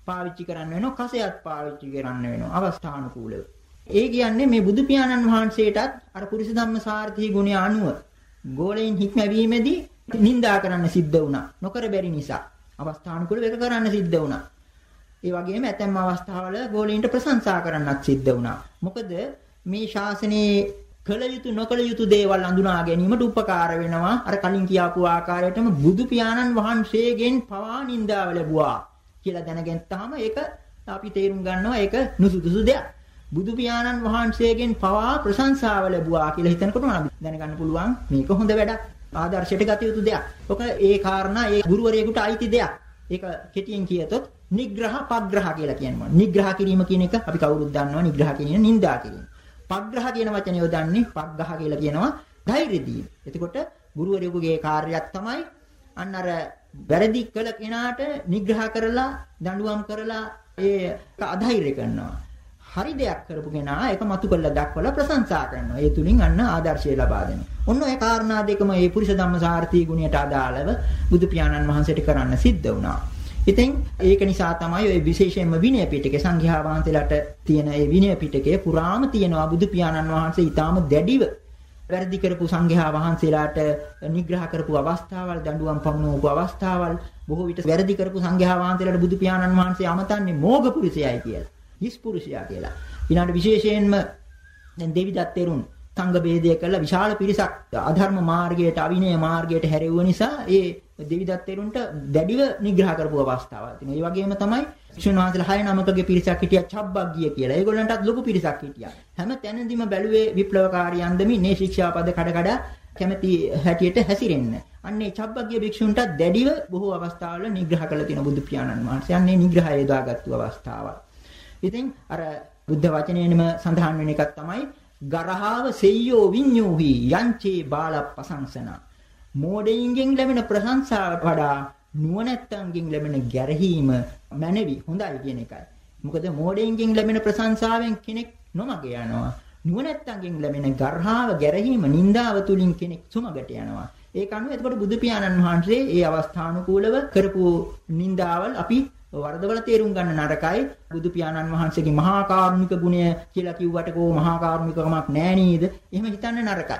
පාවිච්චි කරන්න වෙනවා කසයත් පාවිච්චි කරන්න වෙනවා අවස්ථානුකූලව. ඒ කියන්නේ මේ බුදු පියාණන් වහන්සේටත් අර පුරිස ධම්මසාරථී ගුණය අනුව ගෝලයෙන් හික්මවීමේදී නින්දා කරන්න සිද්ධ වුණා. නොකර බැරි නිසා. අවස්ථානුකූලව එක කරන්න සිද්ධ වුණා. ඒ වගේම ඇතැම් අවස්ථාවල ගෝලීන්ට ප්‍රශංසා කරන්නත් සිද්ධ වුණා. මොකද මේ ශාසනයේ කළ යුතු නොකළ යුතු දේවල් අඳුනා ගැනීමට උපකාර වෙනවා. අර කලින් කියාපු ආකාරයටම බුදු පියාණන් වහන්සේගෙන් පවා නින්දාව ලැබුවා කියලා දැනගත්තාම ඒක අපි තේරුම් ගන්නවා ඒක නුසුදුසු දෙයක්. බුදු පියාණන් වහන්සේගෙන් පවා ප්‍රශංසාව ලැබුවා කියලා හිතනකොට අපි දැනගන්න පුළුවන් මේක හොඳ වැඩක්. ආදර්ශයට ගත යුතු දෙයක්. ඔක ඒ කාරණා ඒ ගුරුවරයෙකුට අයිති දෙයක්. ඒක කෙටියෙන් කියතොත් නිග්‍රහ පග්‍රහ කියලා කියනවා. නිග්‍රහ කිරීම කියන එක අපි කවුරුත් දන්නවා නිග්‍රහ කියන නින්දා කිරීම. පග්‍රහ කියන වචනේ යොදන්නේ පග්ගහ කියලා කියනවා ධෛර්ය දීම. එතකොට ගුරුවරයෙකුගේ කාර්යයක් තමයි අන්න අර වැරදි කළ කෙනාට නිග්‍රහ කරලා දඬුවම් කරලා ඒ අධෛර්ය කරනවා. හරි දෙයක් කරපු කෙනා ඒක මතු කරලා දක්වලා ප්‍රශංසා කරනවා. ඒ තුලින් අන්න ආදර්ශය ලබා දෙනවා. ඔන්න ඔය කාරණා දෙකම මේ පුරුෂ ධම්මසාරථී ගුණයට අදාළව බුදු පියාණන් වහන්සේට කරන්න සිද්ධ වුණා. ඉතින් ඒක නිසා තමයි ඔය විශේෂයෙන්ම විනය පිටකේ සංඝයා වහන්සේලාට තියෙන ඒ විනය පිටකේ පුරාම තියෙනවා බුදු පියාණන් වහන්සේ ඊටාම දැඩිව වැරදි කරපු සංඝයා වහන්සේලාට නිග්‍රහ කරපු අවස්ථාවල් දඬුවම් පමුණවපු අවස්ථාවල් බොහෝ විට වැරදි කරපු සංඝයා වහන්සේලාට බුදු පියාණන් වහන්සේ අමතන්නේ මෝග පුරුෂයයි කියලා. හිස් පුරුෂයා කියලා. ඊළඟට විශේෂයෙන්ම දැන් දෙවිදත් තෙරුන් සංඝ ભેදය කළා විශාල පිරිසක් අධර්ම මාර්ගයට අවිනය මාර්ගයට හැරෙව්ව නිසා ඒ දෙවිදත් තෙරුන්ට දැඩිව නිග්‍රහ කරපු අවස්ථාවක් තියෙනවා. ඒ වගේම තමයි වික්ෂුන් වහන්සේලා හය නමකගේ පිරිසක් හිටියා චබ්බග්ගිය කියලා. ඒගොල්ලන්ටත් ලොකු පිරිසක් හිටියා. හැම තැනදීම බැලුවේ විප්ලවකාරී අන්දමින් මේ ශික්ෂාපද කඩ කඩ කැමැති හැටියට හැසිරෙන්න. අන්නේ චබ්බග්ගිය භික්ෂුන්ට දැඩිව බොහෝ අවස්ථාවල නිග්‍රහ කළ තියෙන බුදු පියාණන් වහන්සේ. අන්නේ නිග්‍රහය යොදාගත්තු අවස්ථාවක්. ඉතින් අර බුද්ධ වචනේනම සඳහන් වෙන එකක් තමයි ගරහාව සෙය්‍යෝ විඤ්ඤෝහි යංචේ බාලප්පසංසන මෝඩයින්ගෙන් ලැබෙන ප්‍රශංසාවට වඩා නුවණැත්තන්ගෙන් ලැබෙන ගැරහීම මැනවි හොඳයි කියන එකයි. මොකද මෝඩයින්ගෙන් ලැබෙන ප්‍රශංසාවෙන් කෙනෙක් නොමග යනවා. නුවණැත්තන්ගෙන් ලැබෙන ගර්හාව ගැරහීම නින්දාව තුලින් කෙනෙක් සුමගට යනවා. ඒක අනුව එතකොට බුදු පියාණන් වහන්සේ ඒ අවස්ථානුකූලව කරපු නින්දාවල් අපි වරදවල තේරුම් ගන්න නරකයි බුදු පියාණන් වහන්සේගේ මහා කාරුණික ගුණය කියලා කිව්වට කෝ මහා කාරුණිකකමක් නෑ නේද? එහෙම හිතන්න නරකයි.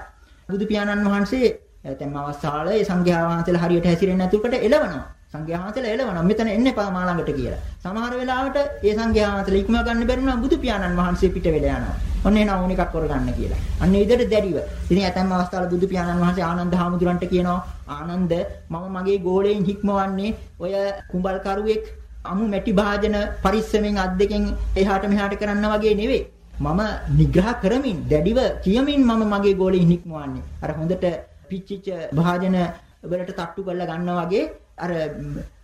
බුදු පියාණන් වහන්සේ තැම් අවස්ථාවල ඒ සංඝයා වහන්සේලා හරියට හැසිරෙන්නේ නැතුවකට එළවනවා. සංඝයා වහන්සේලා එළවනවා. මෙතන එන්න එපා මා ළඟට කියලා. සමහර වෙලාවට ඒ සංඝයා වහන්සේලා ඉක්ම ගන්න බැරි වුණා බුදු පියාණන් වහන්සේ පිට වෙලා යනවා. ඔන්න එන ඕන එකක් කරගන්න කියලා. අන්න ඒ විදිහට දැඩිව. ඉතින් ඇතැම් අවස්ථාවල බුදු පියාණන් වහන්සේ ආනන්ද හාමුදුරන්ට කියනවා ආනන්ද මම මගේ ගෝලයෙන් හික්මවන්නේ ඔය කුඹල් කරුවෙක් අමු මැටි භාජන පරිස්සමෙන් අත් දෙකෙන් එහාට මෙහාට කරන්න වගේ නෙවෙයි. මම නිග්‍රහ කරමින් දැඩිව කියමින් මම මගේ ගෝලෙන් හික්මවන්නේ. අර හොඳට පිච්චිච්ච භාජන වලට තට්ටු කරලා ගන්නවා වගේ අර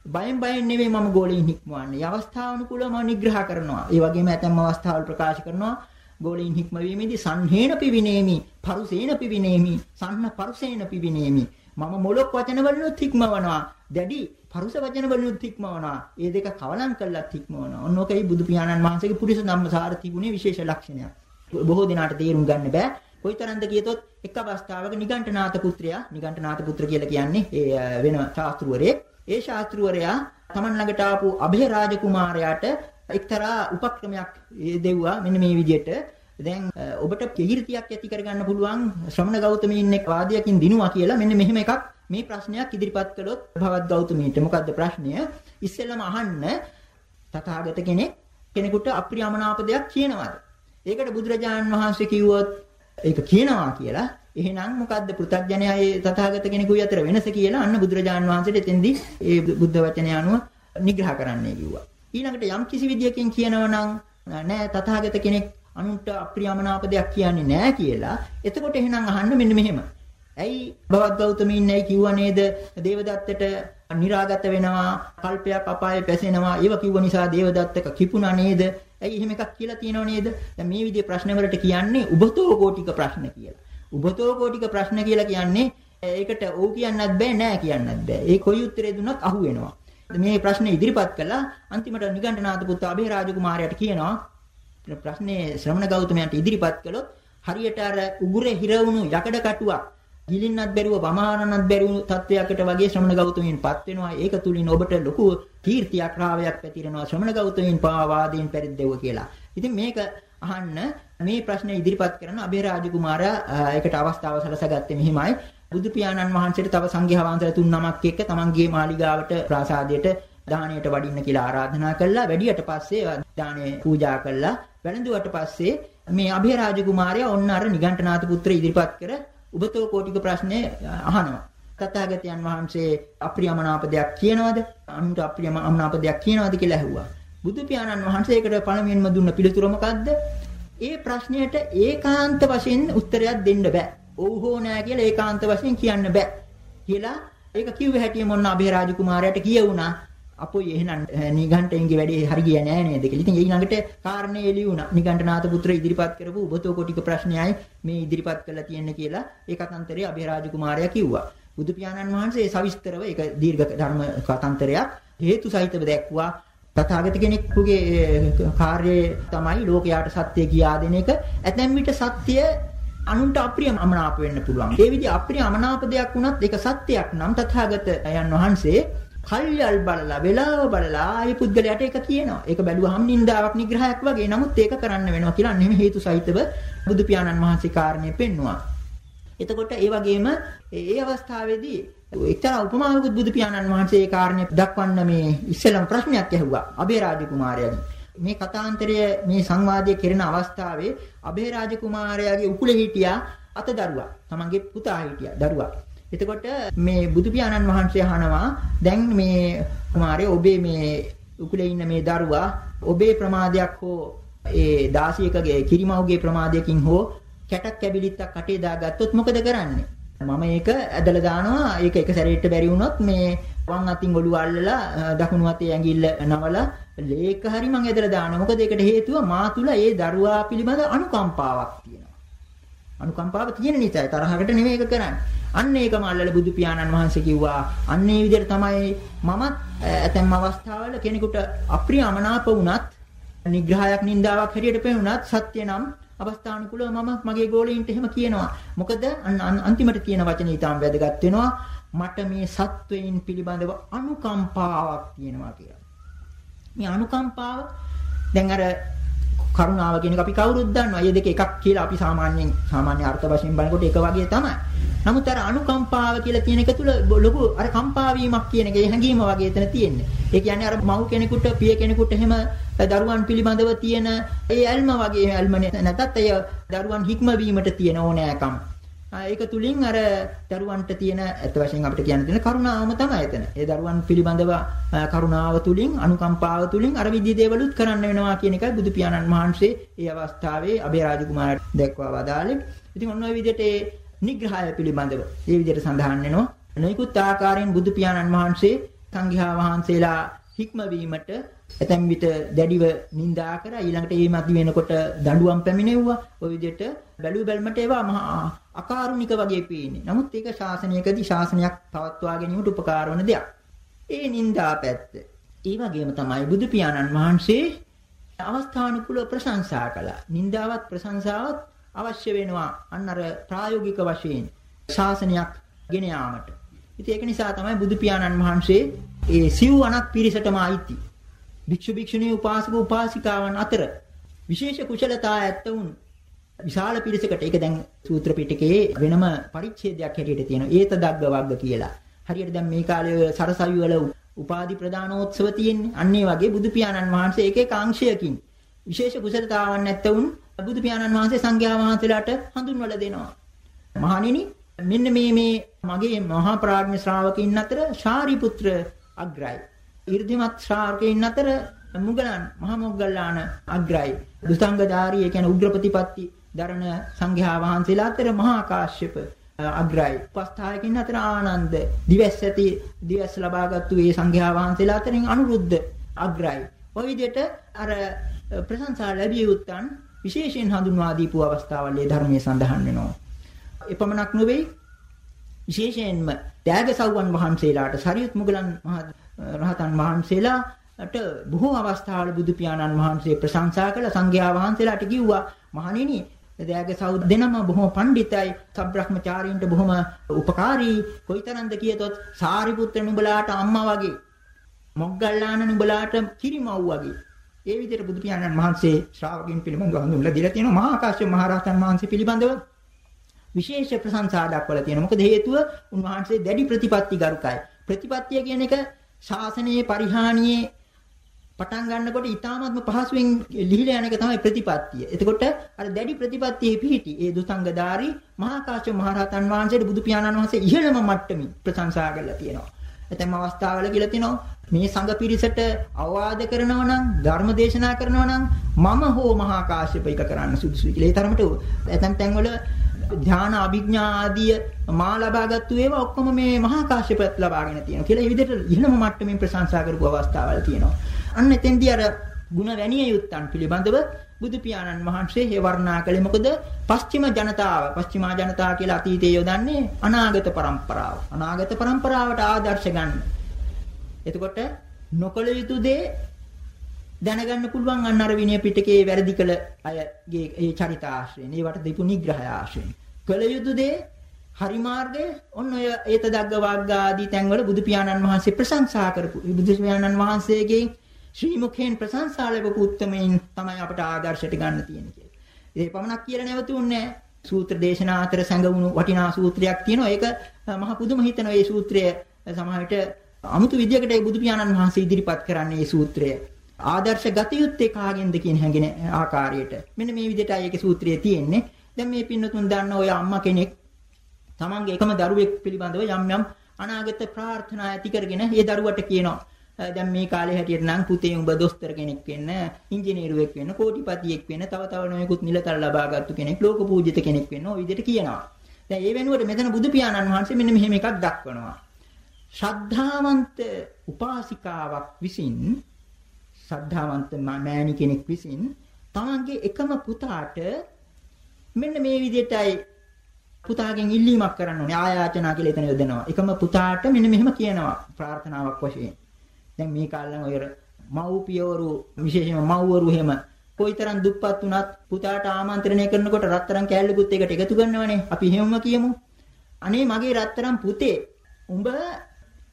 බයෙන් බයෙන් නෙවෙයි මම ගෝලෙන් හික්මවන්නේ. අවස්ථානුකූලව මම නිග්‍රහ කරනවා. ඒ වගේම ඇතැම් අවස්ථාවල ප්‍රකාශ කරනවා ගෝලෙන් හික්මවීමේදී සංහේන පිවිනේමි, පරුසේන පිවිනේමි, සන්න පරුසේන පිවිනේමි. මම මොලොක් වචන වලිනුත් හික්මවනවා. දැඩි පරුස වචන වලිනුත් හික්මවනවා. ඒ දෙක කවලම් කළත් හික්මවනවා. ඔන්න ඔකයි බුදු පියාණන් වහන්සේගේ පුරිස ධම්මසාර තිබුණේ විශේෂ ලක්ෂණයක්. බොහෝ දිනාට තේරුම් ගන්න බෑ. කොයිතරම්ද කියතොත් එක් අවස්ථාවක නිගණ්ඨනාත පුත්‍රයා නිගණ්ඨනාත පුත්‍ර කියලා කියන්නේ ඒ වෙන ශාස්ත්‍රවරයෙක්. ඒ ශාස්ත්‍රවරයා Taman ළඟට ආපු અભය රාජකුමාරයාට එක්තරා උපක්‍රමයක් දෙව්වා මෙන්න මේ විදිහට දැන් ඔබට කීර්තියක් ඇති කරගන්න පුළුවන් ශ්‍රමණ ගෞතමීන් එක් වාදයකින් දිනුවා කියලා මෙන්න මෙහෙම එකක් මේ ප්‍රශ්නයක් ඉදිරිපත් කළොත් භවත් ගෞතමීට මොකද්ද ප්‍රශ්නය ඉස්සෙල්ලම අහන්න තථාගත කෙනෙක් කෙනෙකුට අප්‍රියමනාප දෙයක් කියනවාද ඒකට බුදුරජාණන් වහන්සේ කිව්වොත් ඒක කියනවා කියලා එහෙනම් මොකද්ද පෘථග්ජනයයි තථාගත කෙනෙකුයි අතර වෙනස කියලා අන්න බුදුරජාණන් වහන්සේට එතෙන්දී ඒ බුද්ධ වචනය අනුව නිග්‍රහ කරන්නයි කිව්වා. ඊළඟට යම් කිසි විදියකින් කියනවා නම් නෑ තථාගත කෙනෙක් අනුන්ට අප්‍රියමනාප දෙයක් කියන්නේ නෑ කියලා. එතකොට එහෙනම් අහන්න මෙන්න මෙහෙම. ඇයි බවත් ගෞතමීන් ඇයි කිව්වා නේද? දේවදත්තට නිරාගත වෙනවා කල්පයක් අපායේ පැසෙනවා. ඒව කිව්ව නිසා දේවදත්තක කිපුණා නේද? ඇයි එහෙම එකක් කියලා තියෙනව නේද? දැන් මේ විදිහේ ප්‍රශ්න වලට කියන්නේ උබතෝ කෝටික ප්‍රශ්න කියලා. උබතෝ කෝටික ප්‍රශ්න කියලා කියන්නේ ඒකට ඔව් කියන්නත් බෑ නෑ කියන්නත් බෑ. ඒ කොයි උත්තරේ දුන්නත් අහු වෙනවා මේ ප්‍රශ්නේ ඉදිරිපත් කළා. අන්තිමට නිගණ්ඨනාථ පුත් අභය රාජකුමාරයාට කියනවා ප්‍රශ්නේ ශ්‍රමණ ගෞතමයන්ට ඉදිරිපත් කළොත් හරියට අර උගුරේ හිර වුණු යකඩ කටුවක් ගිලින්නත් බැරුව වමාරන්නත් බැරි තත්වයකට වගේ ශ්‍රමණ ගෞතමයන්පත් වෙනවා ඒක තුලින් ඔබට ලොකු කීර්තියක් රාවයක් පැතිරෙනවා ශ්‍රමණ ගෞතමයන් පාවාදීන් පරිද්දෙව කියලා. ඉතින් මේක අහන්න මේ ප්‍රශ්නේ ඉදිරිපත් කරන අබේ රාජකුමාරයා ඒකට අවස්ථාව සලසගත්තේ මෙහිමයි. බුදු පියාණන් වහන්සේට තව සංඝයා වහන්සේලා තුන් නමක් එක්ක තමන්ගේ මාලිගාවට ප්‍රාසාදයට දාණයට වඩින්න කියලා ආරාධනා කළා. වැඩියට පස්සේ දාණය පූජා කළා. වැළඳුවට පස්සේ මේ අභය රාජකුමාරයා ඔන්න අර නිගණ්ඨනාථ පුත්‍ර ඉදිරිපත් කර උබතෝ කෝටික ප්‍රශ්නේ අහනවා. තථාගතයන් වහන්සේ අප්‍රියමනාප දෙයක් කියනවද? අනුන්ට අප්‍රියමනාප දෙයක් කියනවද කියලා ඇහුවා. බුදු පියාණන් වහන්සේ ඒකට පළමුවෙන්ම දුන්න පිළිතුර මොකද්ද? ඒ ප්‍රශ්නයට ඒකාන්ත වශයෙන් උත්තරයක් දෙන්න බෑ. ඔව් හෝ නෑ කියලා ඒකාන්ත වශයෙන් කියන්න බෑ. කියලා ඒක කිව්ව හැටි මොන්න අභය රාජකුමාරයාට කියවුණා. අපොයි එහෙනම් නිගණ්ඨයන්ගේ වැඩේ හරි ගියා නෑ නේද කියලා. ඉතින් ඊළඟට කාරණේ එළියුණා. නිගණ්ඨනාථ පුත්‍ර ඉදිරිපත් කරපු උබතෝ කොටික ප්‍රශ්නයයි මේ ඉදිරිපත් කළා තියෙන්නේ කියලා ඒ කතන්තරේ අභිරාජ කුමාරයා කිව්වා. බුදු පියාණන් වහන්සේ සවිස්තරව ඒක දීර්ඝ ධර්ම කතන්තරයක් හේතු සහිතව දැක්වුවා. තථාගත කෙනෙකුගේ කාර්යය තමයි ලෝකයාට සත්‍ය කියා දෙන එක. ඇතැම් විට සත්‍ය අනුන්ට අප්‍රියමනාප වෙන්න පුළුවන්. ඒ විදිහ අප්‍රියමනාප දෙයක් වුණත් ඒක සත්‍යයක් නම් තථාගත යන් වහන්සේ කල්යල් බලලා වෙලාව බලලා ආයේ පුද්ගලයාට ඒක කියනවා. ඒක බැලුවහම නින්දාවක් නිග්‍රහයක් වගේ. නමුත් ඒක කරන්න වෙනවා කියලා අන්න එහෙම හේතු සහිතව බුදු පියාණන් වහන්සේ කාරණේ පෙන්නවා. එතකොට ඒ වගේම ඒ අවස්ථාවේදී එක්තරා උපමාවකුත් බුදු පියාණන් වහන්සේ ඒ කාරණේ දක්වන්න මේ ඉස්සෙල්ලම ප්‍රශ්නයක් ඇහුවා. අබේ රාජකුමාරයාගෙන්. මේ කතාන්තරය මේ සංවාදයේ කෙරෙන අවස්ථාවේ අබේ රාජකුමාරයාගේ උකුලේ හිටියා අතදරුවා. තමන්ගේ පුතා හිටියා දරුවා. එතකොට මේ බුදු පියාණන් වහන්සේ අහනවා දැන් මේ කුමාරය ඔබේ මේ උකුලේ ඉන්න මේ දරුවා ඔබේ ප්‍රමාදයක් හෝ ඒ දාසියකගේ කිරිමව්ගේ ප්‍රමාදයකින් හෝ කැටක් කැබිලිත්තක් කටේ දාගත්තොත් මොකද කරන්නේ? මම ඒක ඇදලා දානවා. ඒක එක සැරේට බැරි වුණොත් මේ වම් අතින් ඔළුව අල්ලලා දකුණු අතේ ඇඟිල්ල නවලා ලේක හරි මම ඇදලා දානවා. මොකද ඒකට හේතුව මා තුල ඒ දරුවා පිළිබඳ අනුකම්පාවක් තියෙනවා. අනුකම්පාව තියෙන නිසා තරහකට නෙමෙයි ඒක කරන්නේ. අන්න ඒකම අල්ලලා බුදු පියාණන් වහන්සේ කිව්වා අන්න ඒ විදිහට තමයි මමත් ඇතැම් අවස්ථාවල කෙනෙකුට අප්‍රිය අමනාප වුණත් නිග්‍රහයක් නින්දාවක් හැටියට පෙනුනත් සත්‍ය නම් අවස්ථානුකූලව මම මගේ ගෝලීන්ට එහෙම කියනවා. මොකද අන්තිමට කියන වචනේ ඊටම වැදගත් වෙනවා. මට මේ සත්වයින් පිළිබඳව අනුකම්පාවක් තියෙනවා කියලා. මේ අනුකම්පාව දැන් අර කරුණාව කියන එක අපි කවුරුත් දන්නවා. මේ දෙක එකක් කියලා අපි සාමාන්‍යයෙන් සාමාන්‍ය අර්ථ වශයෙන් බලනකොට එක වගේ තමයි. නමුත් අර අනුකම්පාව කියලා කියන එක තුල ලොකු අර කම්පා වීමක් කියන එකේ හැඟීම වගේ එතන තියෙන්නේ. ඒ කියන්නේ අර මව් කෙනෙකුට පිය කෙනෙකුට එහෙම දරුවන් පිළිබඳව තියෙන ඒ ඇල්ම වගේ ඇල්ම නැතත් එය දරුවන් හික්මවීමට තියෙන ඕනෑකම්. ඒක තුලින් අර දරුවන්ට තියෙන ඇත්ත වශයෙන් අපිට කියන්න තියෙන කරුණාවම තමයි එතන. ඒ දරුවන් පිළිබඳව කරුණාව තුලින් අනුකම්පාව තුලින් අර විදි දේවලුත් කරන්න වෙනවා කියන එකයි බුදු පියාණන් වහන්සේ ඒ අවස්ථාවේ අබේ රාජකුමාරට දැක්වා වදාළේ. ඉතින් ඔන්න ඔය විදිහට නිග්‍රහය පිළිබඳව මේ විදිහට සඳහන් වෙනවා. නොයිකුත් ආකාරයෙන් බුදු පියාණන් වහන්සේ සංඝයා වහන්සේලා හික්මවීමට ඇතැම් විට දැඩිව නිඳා කරා ඊළඟට ඒ මත වෙනකොට දඬුවම් පැමිණෙව්වා ওই විදිහට බැලු බැලමට ඒවා මහා අකාරුණික වගේ පේන්නේ. නමුත් ඒක ශාසනයකදී ශාසනයක් පවත්වා ගැනීමට උපකාර වන දෙයක්. ඒ නිඳා පැත්ත. ඒ වගේම තමයි බුදු පියාණන් වහන්සේ අවස්ථානුකූල ප්‍රශංසා කළා. නින්දාවත් ප්‍රශංසාවත් අවශ්‍ය වෙනවා අන්න අර ප්‍රායෝගික වශයෙන් ශාසනයක් ගෙන යාමට. ඉතින් ඒක නිසා තමයි බුදු පියාණන් වහන්සේ ඒ සිව්වණක් පිරිසටම අයිති. භික්ෂු භික්ෂුණී උපාසක උපාසිකාවන් අතර විශේෂ කුශලතා ඇත්තවුන් විශාල පිරිසකට ඒක දැන් සූත්‍ර පිටකයේ වෙනම පරිච්ඡේදයක් හැටියට තියෙනවා. ඒත දග්ග වග්ග කියලා. හරියට දැන් මේ කාලේ සරසවි වල උපාධි ප්‍රදානෝත්සව තියෙන්නේ. අන්න ඒ වගේ බුදු පියාණන් වහන්සේ එක එක අංශයකින් විශේෂ කුසලතාවක් නැත්තවුන් බුදු පියාණන් වහන්සේ සංඝයා වහන්සේලාට හඳුන්වලා දෙනවා. මහණෙනි මෙන්න මේ මේ මගේ මහා ප්‍රඥ ශ්‍රාවකින් අතර ශාරිපුත්‍ර අග්‍රයි. 이르දිමත් ශ්‍රාවකයන් අතර මුගලන් මහා මොග්ගල්ලාන අග්‍රයි. දුසංගධාරී ඒ කියන්නේ උග්‍ර ප්‍රතිපatti දරණ සංඝයා වහන්සේලා අතර මහා කාශ්‍යප අග්‍රයි. උපස්ථායකින් අතර ආනන්ද දිවස් ඇති දිවස් ලබාගත්තු ඒ සංඝයා වහන්සේලා අතරින් අනුරුද්ධ අග්‍රයි. ඔය විදිහට අර ප්‍රශංසා ලැබිය යුත්තන් විශේෂයෙන් හඳුන්වා දීපු අවස්ථාවල් ඒ ධර්මයේ සඳහන් වෙනවා. එපමණක් නොවේ. විශේෂයෙන්ම ත්‍යාගසව්වන් වහන්සේලාට සරියුත් මුගලන් මහ රහතන් වහන්සේලාට බොහෝ අවස්ථාවල බුදු පියාණන් වහන්සේ ප්‍රශංසා කළ. සංඝයා වහන්සේලාට කිව්වා මහණෙනි ත්‍යාගසව් දෙනම බොහොම පඬිතයි. සබ්‍රහ්මචාරීන්ට බොහොම උපකාරී. කොයිතරම්ද කියතොත් සාරිපුත්‍ර නුඹලාට අම්මා වගේ මොග්ගල්ලාන නුඹලාට කිරිමව් වගේ. ඒ විදිහට බුදු පියාණන් වහන්සේ ශ්‍රාවකින් පිළිබඳව හඳුන්වලා දීලා තියෙනවා මහා කාශ්‍යප මහ රහතන් වහන්සේ පිළිබඳව විශේෂ ප්‍රශංසා දක්වලා තියෙනවා. මොකද හේතුව උන්වහන්සේ දැඩි ප්‍රතිපත්ති ගරුකයි. ප්‍රතිපත්තිය කියන එක ශාසනයේ පරිහානියේ පටන් ගන්නකොට ඊ타මත්ම පහසුවෙන් ලිහිලා යන එක තමයි ප්‍රතිපත්තිය. එතකොට අර දැඩි ප්‍රතිපත්තියේ පිහිටි ඒ දුසංගදාරි මහා කාශ්‍යප මහ රහතන් වහන්සේට බුදු පියාණන් වහන්සේ ඉහළම මට්ටමින් ප්‍රශංසා කරලා තියෙනවා. එතෙම අවස්ථාවල කියලා තිනවා මේ සංඝ පිරිසට අවවාද කරනවා නම් ධර්ම දේශනා කරනවා නම් මම හෝ මහා කාශ්‍යප එක කරන්න සුදුසුයි කියලා. ඒ තරමට ඇතැම් තැන්වල ධාන අභිඥා ආදිය මා ලබාගත්තු ඒවා ඔක්කොම මේ මහා කාශ්‍යපත් ලබාගෙන තියෙනවා කියලා. ඒ විදිහට ඉහළම මට්ටමින් ප්‍රශංසා කරපු අවස්ථාවල් තියෙනවා. අන්න එතෙන්දී අර ಗುಣ වැණිය යුත්තන් පිළිබඳව බුදු පියාණන් වහන්සේ හේවර්ණා කළේ. මොකද පස්චිම ජනතාව පස්චිමා ජනතාව කියලා අතීතයේ යොදන්නේ අනාගත પરම්පරාව අනාගත પરම්පරාවට ආදර්ශ ගන්න. එතකොට නොකල යුතු දේ දැනගන්න පුළුවන් අන්න අර විනය පිටකයේ වැරදි කළ අයගේ ඒ චරිත ආශ්‍රයෙන් ඒවට දීපු නිග්‍රහය ආශ්‍රයෙන්. කළ යුතු දේ හරි මාර්ගයේ ඔන්න ඔය ඒතදග්ග වග්ග ආදී තැන්වල බුදු පියාණන් වහන්සේ ප්‍රශංසා කරපු. බුදු පියාණන් වහන්සේගෙන් ශ්‍රී මුඛයෙන් ප්‍රශංසා ලැබපු උත්තමයින් තමයි අපට ආදර්ශයට ගන්න තියෙන්නේ කියලා. ඒ පමණක් කියලා නැවතුන්නේ සූත්‍ර දේශනා අතර සැඟවුණු වටිනා සූත්‍රයක් තියෙනවා. ඒක මහ පුදුම හිතන ඒ සූත්‍රය සමහරවිට අමුතු විදියකට ඒ බුදු පියාණන් වහන්සේ ඉදිරිපත් කරන්නේ මේ සූත්‍රය. ආදර්ශ ගත යුත්තේ කාගෙන්ද කියන හැඟෙන ආකාරයට. මෙන්න මේ විදිහටයි ඒකේ සූත්‍රයේ තියෙන්නේ. දැන් මේ පින්නතුන් දන්න ඔය අම්මා කෙනෙක් තමන්ගේ එකම දරුවෙක් පිළිබඳව යම් යම් අනාගත ප්‍රාර්ථනා ඇති කරගෙන ඒ දරුවට කියනවා දැන් මේ කාලේ හැටියට නම් පුතේ උඹ දොස්තර කෙනෙක් වෙන්න, ඉංජිනේරුවෙක් වෙන්න, කෝටිපතියෙක් වෙන්න, තව තව නොයෙකුත් නිලතල ලබාගත්තු කෙනෙක්, ලෝක පූජිත කෙනෙක් වෙන්න ඔය විදිහට කියනවා. දැන් ඒ වෙනුවට මෙතන බුදු පියාණන් වහන්සේ මෙන්න මෙහෙම එකක් දක්වනවා. ශ්‍රද්ධාවන්ත උපාසිකාවක් විසින් ශ්‍රද්ධාවන්ත මෑණි කෙනෙක් විසින් තමන්ගේ එකම පුතාට මෙන්න මේ විදිහටයි පුතාගෙන් ඉල්ලීමක් කරන්න ඕනේ ආයාචනා කියලා එතන යොදනවා. එකම පුතාට මෙන්න මෙහෙම කියනවා ප්‍රාර්ථනාවක් වශයෙන්. දැන් මේ කාලෙන් ඔය මව්පියවරු විශේෂයෙන්ම මව්වරු එහෙම කොයිතරම් දුප්පත් වුණත් පුතාට ආමන්ත්‍රණය කරනකොට රත්තරන් කෑල්ලකුත් එකට එකතු කරනවනේ. අපි එහෙමම කියමු. අනේ මගේ රත්තරන් පුතේ උඹ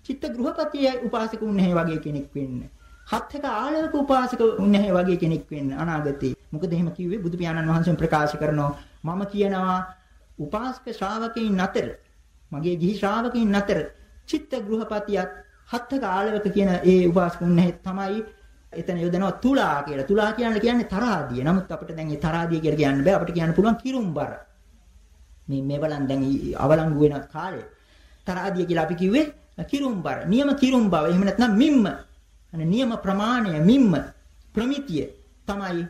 චිත්ත ගෘහපතිය උපාසකුන් නැහැ වගේ කෙනෙක් වෙන්න. හත් එක ආලවක උපාසක නැහැ වගේ කෙනෙක් වෙන්න අනාගතේ. මොකද එහෙම කිව්වේ බුදු පියාණන් වහන්සේ ප්‍රකාශ කරනවා මම කියනවා උපාසක ශ්‍රාවකයන් අතර මගේ ගිහි ශ්‍රාවකයන් අතර චිත්ත ගෘහපතියත් හත්ක ආලවක කියන ඒ උපාසකුන් නැහැ තමයි එතන යොදනවා තුලා කියලා. තුලා කියන්නේ කියන්නේ තරාදිය. නමුත් අපිට දැන් මේ තරාදිය කියලා කියන්න බෑ. අපිට කියන්න පුළුවන් කිරුම්බර. මේ මේවලන් දැන් අවලංගු වෙන කාලේ තරාදිය කියලා අපි කිව්වේ කිරුම්බර. නියම කිරුම්බව. එහෙම නැත්නම් මිම්ම. අනේ නියම ප්‍රමාණය මිම්ම ප්‍රමිතිය තමයි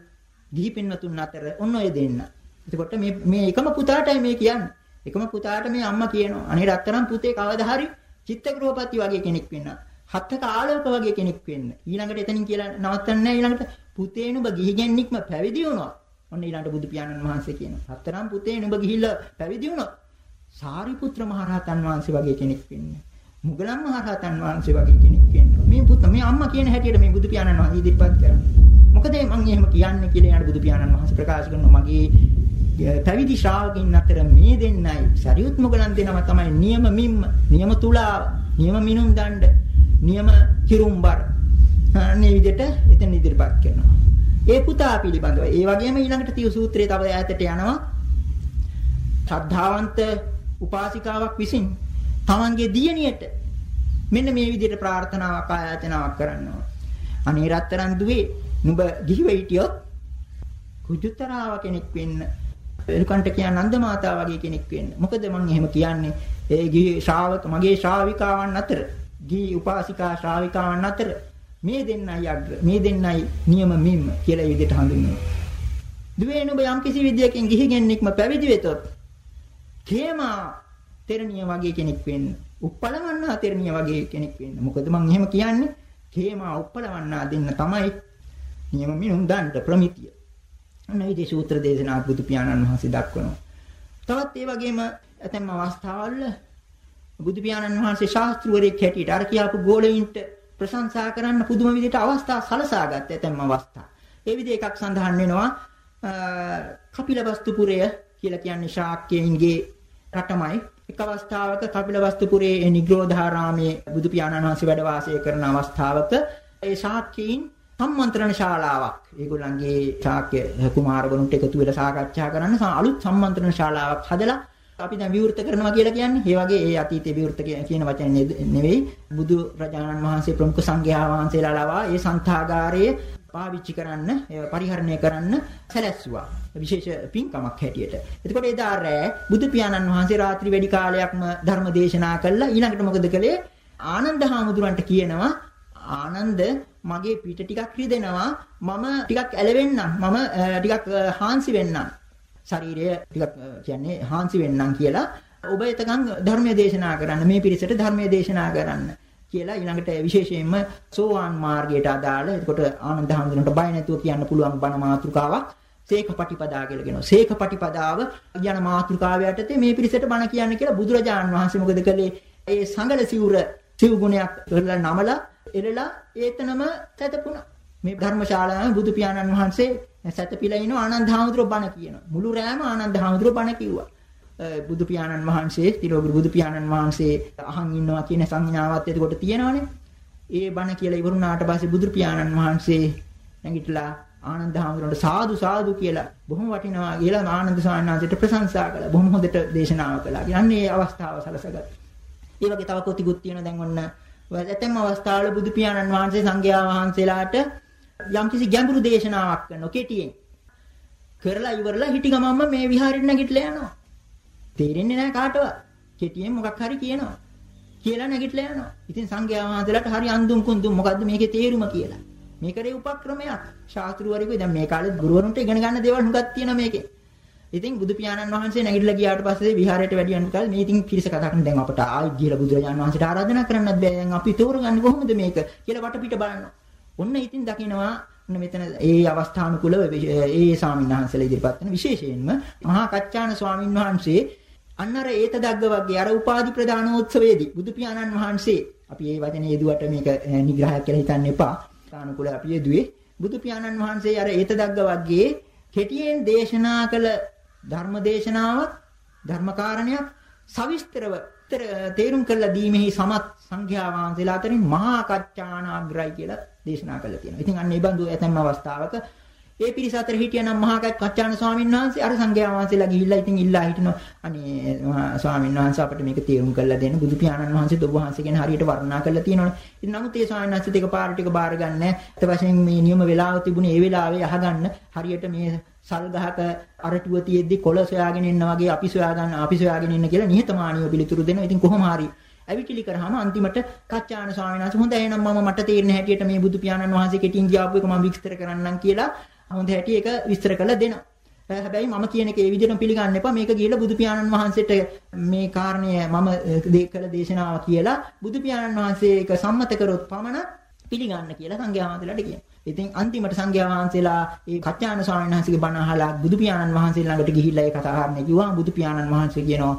ගිහි පින්නතුන් අතර ඔන්න ඔය දෙන්න. එතකොට මේ මේ එකම පුතාටයි මේ කියන්නේ. එකම පුතාට මේ අම්මා කියනවා. අනේ රත්තරන් පුතේ කවදා හරි චිත්තග්‍රහපති වගේ කෙනෙක් වෙන්න. හත්ක ආලෝක වගේ කෙනෙක් වෙන්න. ඊළඟට එතනින් කියලා නවත්තන්නේ නැහැ ඊළඟට පුතේ නුඹ ගිහිගෙන්නික්ම පැවිදි වුණා. ඔන්න ඊළඟට බුදු පියාණන් වහන්සේ කියනවා. හතරම් පුතේ නුඹ ගිහිල්ලා පැවිදි වුණා. සාරිපුත්‍ර මහරහතන් වහන්සේ වගේ කෙනෙක් වෙන්න. මුගලන් මහරහතන් වහන්සේ වගේ කෙනෙක් වෙන්න. මේ පුත මේ අම්මා කියන හැටියට මේ බුදු පියාණන් වහන්සේ ඉදිරිපත් කරා. මොකද මම එහෙම කියන්නේ කියලා යන බුදු පියාණන් වහන්සේ ප්‍රකාශ කරනවා මගේ පැවිදි ශ්‍රාවකින් අතර මේ දෙන්නයි සරියුත් මුගලන් දෙනම තමයි නියම මිම්ම නියම තුලා නියම මිනුම් දණ්ඩ නියම කිරුම්බර අනේ විදිහට එතන ඉදිරිපත් කරනවා. ඒ පුතා පිළිබඳව ඒ වගේම ඊළඟට තිය සූත්‍රයේ තව ඈතට යනවා. ශ්‍රද්ධාවන්ත උපාසිකාවක් විසින් තමන්ගේ දියණියට මෙන්න මේ විදිහට ප්‍රාර්ථනාවක් ආයාචනාවක් කරනවා. අනේ රත්තරන් දුවේ නුඹ ගිහිව හිටියොත් කුජුතරාව කෙනෙක් වෙන්න එලකන්ට කියන නන්ද මාතා වගේ කෙනෙක් වෙන්න. මොකද මම එහෙම කියන්නේ ඒ ගිහි ශ්‍රාවක මගේ ශ්‍රාවිකාවන් අතර ගිහි උපාසිකා ශ්‍රාවිකාවන් අතර මේ දෙන්නයි අග්‍ර මේ දෙන්නයි නියම මිම්ම කියලා විදිහට හඳුන්වනවා. දුවේ නුඹ යම් කිසි විදියකින් ගිහි ගෙන්නෙක්ම පැවිදි වෙතොත් කේමා තෙරණිය වගේ කෙනෙක් වෙන්න. උප්පලවන්නා තෙරණිය වගේ කෙනෙක් වෙන්න. මොකද මම එහෙම කියන්නේ කේමා උප්පලවන්නා දෙන්න තමයි නියම මිනුම් දණ්ඩ ප්‍රමිතිය. අන්න විදේ සූත්‍ර දේශනා බුදු පියාණන් වහන්සේ දක්වනවා. තවත් ඒ වගේම ඇතැම් අවස්ථාවල බුදු පියාණන් වහන්සේ ශාස්ත්‍රවරයෙක් හැටියට අර කියාපු ගෝලයින්ට ප්‍රශංසා කරන්න පුදුම විදිහට අවස්ථා සලසා ගත්ත ඇතැම් අවස්ථා. ඒ විදිහ එකක් සඳහන් වෙනවා කපිලවස්තුපුරය කියලා කියන්නේ ශාක්‍යයින්ගේ රටමයි. එක් අවස්ථාවක කපිලවස්තුපුරයේ නිග්‍රෝධාරාමේ බුදු පියාණන් වහන්සේ වැඩ වාසය කරන අවස්ථාවක ඒ ශාක්‍යයින් සම්මන්ත්‍රණ ශාලාවක් ඒගොල්ලන්ගේ ශාක්‍ය කුමාරවරුන්ට එකතු වෙලා සාකච්ඡා කරන්න අලුත් සම්මන්ත්‍රණ ශාලාවක් හදලා අපි දැන් විවෘත කරනවා කියලා කියන්නේ ඒ වගේ ඒ අතීතයේ විවෘත කියන වචනේ නෙවෙයි බුදු රජාණන් වහන්සේ ප්‍රමුඛ සංඝයා වහන්සේලා ලවා ඒ සංඝාගාරයේ පාවිච්චි කරන්න පරිහරණය කරන්න සැලැස්සුවා විශේෂ පින්කමක් හැටියට. එතකොට එදා රෑ බුදු පියාණන් වහන්සේ රාත්‍රී වැඩි කාලයක්ම ධර්ම දේශනා කළා. ඊළඟට මොකද කළේ? ආනන්ද හාමුදුරන්ට කියනවා ආනන්ද මගේ පිට ටිකක් රිදෙනවා මම ටිකක් ඇලවෙන්නම් මම ටිකක් හාන්සි වෙන්නම් ශරීරය ටිකක් කියන්නේ හාන්සි වෙන්නම් කියලා ඔබ එතකන් ධර්මයේ දේශනා කරන්න මේ පිරිසට ධර්මයේ දේශනා කරන්න කියලා ඊළඟට විශේෂයෙන්ම සෝවාන් මාර්ගයට අදාළ එතකොට ආනන්ද හැඳුනට බය නැතුව කියන්න පුළුවන් බණ මාතෘකාවක් සේකපටිපදා කියලා කියනවා. සේකපටිපදාව යන මාතෘකාව යටතේ මේ පිරිසට බණ කියන්න කියලා බුදුරජාන් වහන්සේ මොකද කළේ? ඒ සංගල සිවුර සිව් ගුණයක් කරලා නමලා එරලා ඒතනම සැතපුණා. මේ ධර්මශාලාවේ බුදු පියාණන් වහන්සේ සැතපීලා ඉන ආනන්ද හාමුදුරුවෝ බණ කියනවා. මුළු රෑම ආනන්ද හාමුදුරුවෝ බණ කිව්වා. බුදු පියාණන් වහන්සේ තිරෝගුරු බුදු පියාණන් වහන්සේ අහන් ඉන්නවා කියන සංඥාවත් එතකොට තියෙනවනේ. ඒ බණ කියලා ඉවරුණාට පස්සේ බුදු පියාණන් වහන්සේ නැගිටලා ආනන්ද හාමුදුරන්ට සාදු සාදු කියලා බොහොම වටිනවා කියලා ආනන්ද ස්වාමීන් වහන්සේට ප්‍රශංසා කළා. බොහොම හොඳට දේශනාව කළා. කියන්නේ මේ අවස්ථාව සලසගත්තා. ඒ වගේ තව කොතිකුත් තියෙන දැන් ඔන්න ඇතැම් අවස්ථාවල බුදු පියාණන් වහන්සේ සංඝයා වහන්සේලාට යම්කිසි ගැඹුරු දේශනාවක් කරනවා කෙටියෙන්. කරලා ඉවරලා හිටි ගමම්ම මේ විහාරෙට නැගිටලා යනවා. තේරෙන්නේ නැහැ කාටවත්. කෙටියෙන් මොකක් හරි කියනවා. කියලා නැගිටලා යනවා. ඉතින් සංඝයා වහන්සේලාට හරි අඳුම් කුඳුම් මොකද්ද මේකේ තේරුම කියලා. මේකේ උපක්‍රමයක්. ශාස්ත්‍රවරයෙකු දැන් මේ කාලේ ගුරුවරුන්ට ඉගෙන ගන්න දේවල් හුඟක් තියෙනවා මේකේ. ඉතින් බුදු පියාණන් වහන්සේ නැගිටලා ගියාට පස්සේ විහාරයට වැඩි යන කාලේ මේ ඉතින් පිරිස කතා කරන දැන් අපට ආයි ගිහලා බුදුරජාණන් වහන්සේට ආරාධනා කරන්නත් බෑ. දැන් අපි තෝරගන්නේ කොහොමද මේක කියලා වටපිට බලනවා. ඔන්න ඉතින් දකිනවා ඔන්න මෙතන ඒ අවස්ථානුකූලව ඒ ස්වාමීන් වහන්සේලා ඉදිරිපත් වෙන විශේෂයෙන්ම මහා කච්චාන ස්වාමීන් වහන්සේ අන්න අර ඒත දග්ග වගේ අර උපාදි ප්‍රදානෝත්සවයේදී බුදු පියාණන් වහන්සේ අපි මේ වචනේ යෙදුවට මේක නිග්‍රහයක් කියලා හිතන්න එපා. සානුකූල අපි යෙදුවේ බුදු පියාණන් වහන්සේ අර ඒත දග්ග වගේ කෙටියෙන් දේශනා කළ ධර්ම දේශනාවක් ධර්මකාරණයක් සවිස්තරව තේරුම් කරලා දීමෙහි සමත් සංඝයා වහන්සේලා අතරින් මහා කච්චානාග්‍රයි කියලා දේශනා කළා තියෙනවා. ඉතින් අන්න ඒ බඳු ඇතැම් අවස්ථාවක ඒ පිරිස අතර හිටියනම් මහා කච්චාන ස්වාමීන් වහන්සේ අර සංඝයා වහන්සේලා ගිහිල්ලා ඉතින් ඉල්ලා හිටිනවා අනේ ස්වාමීන් වහන්සේ අපිට මේක තේරුම් කරලා දෙන්න බුදු පියාණන් වහන්සේ ඔබ වහන්සේ ගැන හරියට වර්ණනා කරලා තියෙනවනේ. ඉතින් නමුත් ඒ ස්වාමීන් වහන්සේ දෙක පාර ටික බාර ගන්න නැහැ. ඊට වශයෙන් මේ නියම වෙලාව තිබුණේ ඒ වෙලාවේ අහගන්න හරියට මේ සල් ගහක අරටුව තියෙද්දි කොළ සොයාගෙන ඉන්න වගේ අපි සොයාගන්න අපි සොයාගෙන ඉන්න කියලා නිහතමානීව පිළිතුරු දෙනවා. ඉතින් කොහොම හරි ඇවිටිලි කරාම අන්තිමට කච්චාන ස්වාමීන් වහන්සේ හොඳයි එහෙනම් මම මට තේරෙන හැටියට මේ බුදු පියාණන් වහන්සේ කෙටින් ගියාපු එක මම විස්තර කරන්නම් කියලා හොඳ හැටි ඒක විස්තර කරලා දෙනවා. හැබැයි මම කියන එක ඒ විදිහටම පිළිගන්න එපා. මේක ගිහිල්ලා බුදු පියාණන් වහන්සේට මේ කාරණය මම කළ දේශනාව කියලා බුදු පියාණන් වහන්සේ ඒක සම්මත කරොත් පමණ පිළිගන්න කියලා සංඝයා වහන්සේලාට කියනවා. ඉතින් අන්තිමට සංඝයා වහන්සේලා ඒ කච්චාන ස්වාමීන් වහන්සේගේ බණ අහලා බුදු පියාණන් වහන්සේ ළඟට ගිහිල්ලා ඒ කතා කරන්නේ කිව්වා බුදු පියාණන් වහන්සේ කියනවා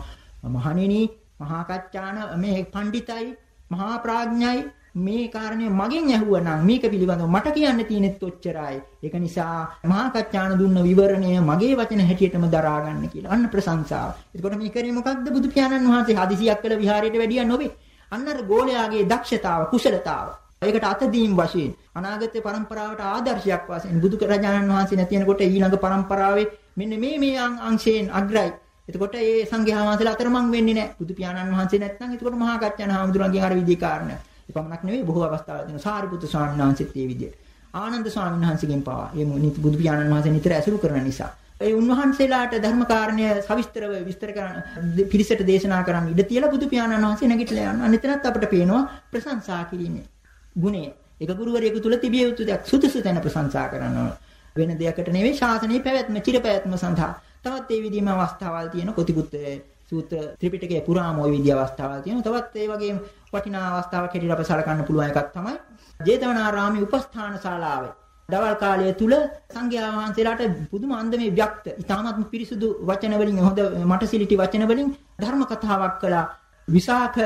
මහණෙනි මහා කච්චාන මේ පඬිතයි මහා ප්‍රඥයි මේ කාරණේ මගෙන් ඇහුවනම් මේක පිළිබඳව මට කියන්න තියෙනෙත් ඔච්චරයි. ඒක නිසා මහා කච්චාන දුන්න විවරණය මගේ වචන හැටියටම දරා ගන්න කියලා. අන්න ප්‍රශංසාව. එතකොට මේ කරේ මොකක්ද බුදු පියාණන් වහන්සේ හදිසියක් කළ විහාරයට වැඩිය නොවේ. අන්න අර ගෝලයාගේ දක්ෂතාව, කුසලතාව. ඒකට අතදීන් වශයෙන් අනාගත પરම්පරාවට ආදර්ශයක් වශයෙන් බුදු රජාණන් වහන්සේ නැති වෙනකොට ඊළඟ પરම්පරාවේ මෙන්න මේ මේ අංශයෙන් අග්‍රයි. එතකොට ඒ සංඝයා වහන්සේලා අතරමං වෙන්නේ නැහැ. බුදු පියාණන් වහන්සේ නැත්නම් එතකොට මහා කච්චාන හාමුදුරන්ගෙන් අර විදිහේ කාරණා. ඒ පමණක් නෙවෙයි බොහෝ අවස්ථාවල දෙන සාරිපුත්තු ස්වාමීන් වහන්සේත් මේ විදිහට. ආනන්ද ස්වාමීන් වහන්සේගෙන් පවා මේ බුදු පියාණන් වහන්සේ නිතර ඇසුරු කරන නිසා ඒ උන්වහන්සේලාට ධර්මකාරණ්‍ය සවිස්තරව විස්තර කරන පිරිසට දේශනා කරන්න ඉඩ තියලා බුදු පියාණන් වහන්සේ නැගිටලා යනවා. අනිතනත් අපිට පේනවා ප්‍රශංසා කිරීමේ ගුණය. ඒක ගුරුවරයෙකු තුල තිබිය යුතු දෙයක් සුදුසු තැන ප්‍රශංසා කරනවා. වෙන දෙයකට නෙවෙයි ශාසනයේ පැවැත්ම, චිර පැවැත්ම සඳහා. තවත් ඒ විදිහම අවස්ථාවල් තියෙන කොතිපුත් සූත්‍ර ත්‍රිපිටකයේ පුරාම ওই විදිහ අවස්ථාවල් තියෙනවා. තවත් ඒ වගේම වටිනා අවස්ථාවක් හැටියට අප සලකන්න පුළුවන් එකක් තමයි ජේතවනාරාමයේ උපස්ථාන ශාලාවේ දවල් කාලය තුල සංඝයා වහන්සේලාට පුදුම අන්දමේ ව්‍යක්ත, ඊටාත්ම පිරිසුදු වචන වලින් හොඳ මටසිලිටි වචන වලින් ධර්ම කතාවක් කළා. විසාක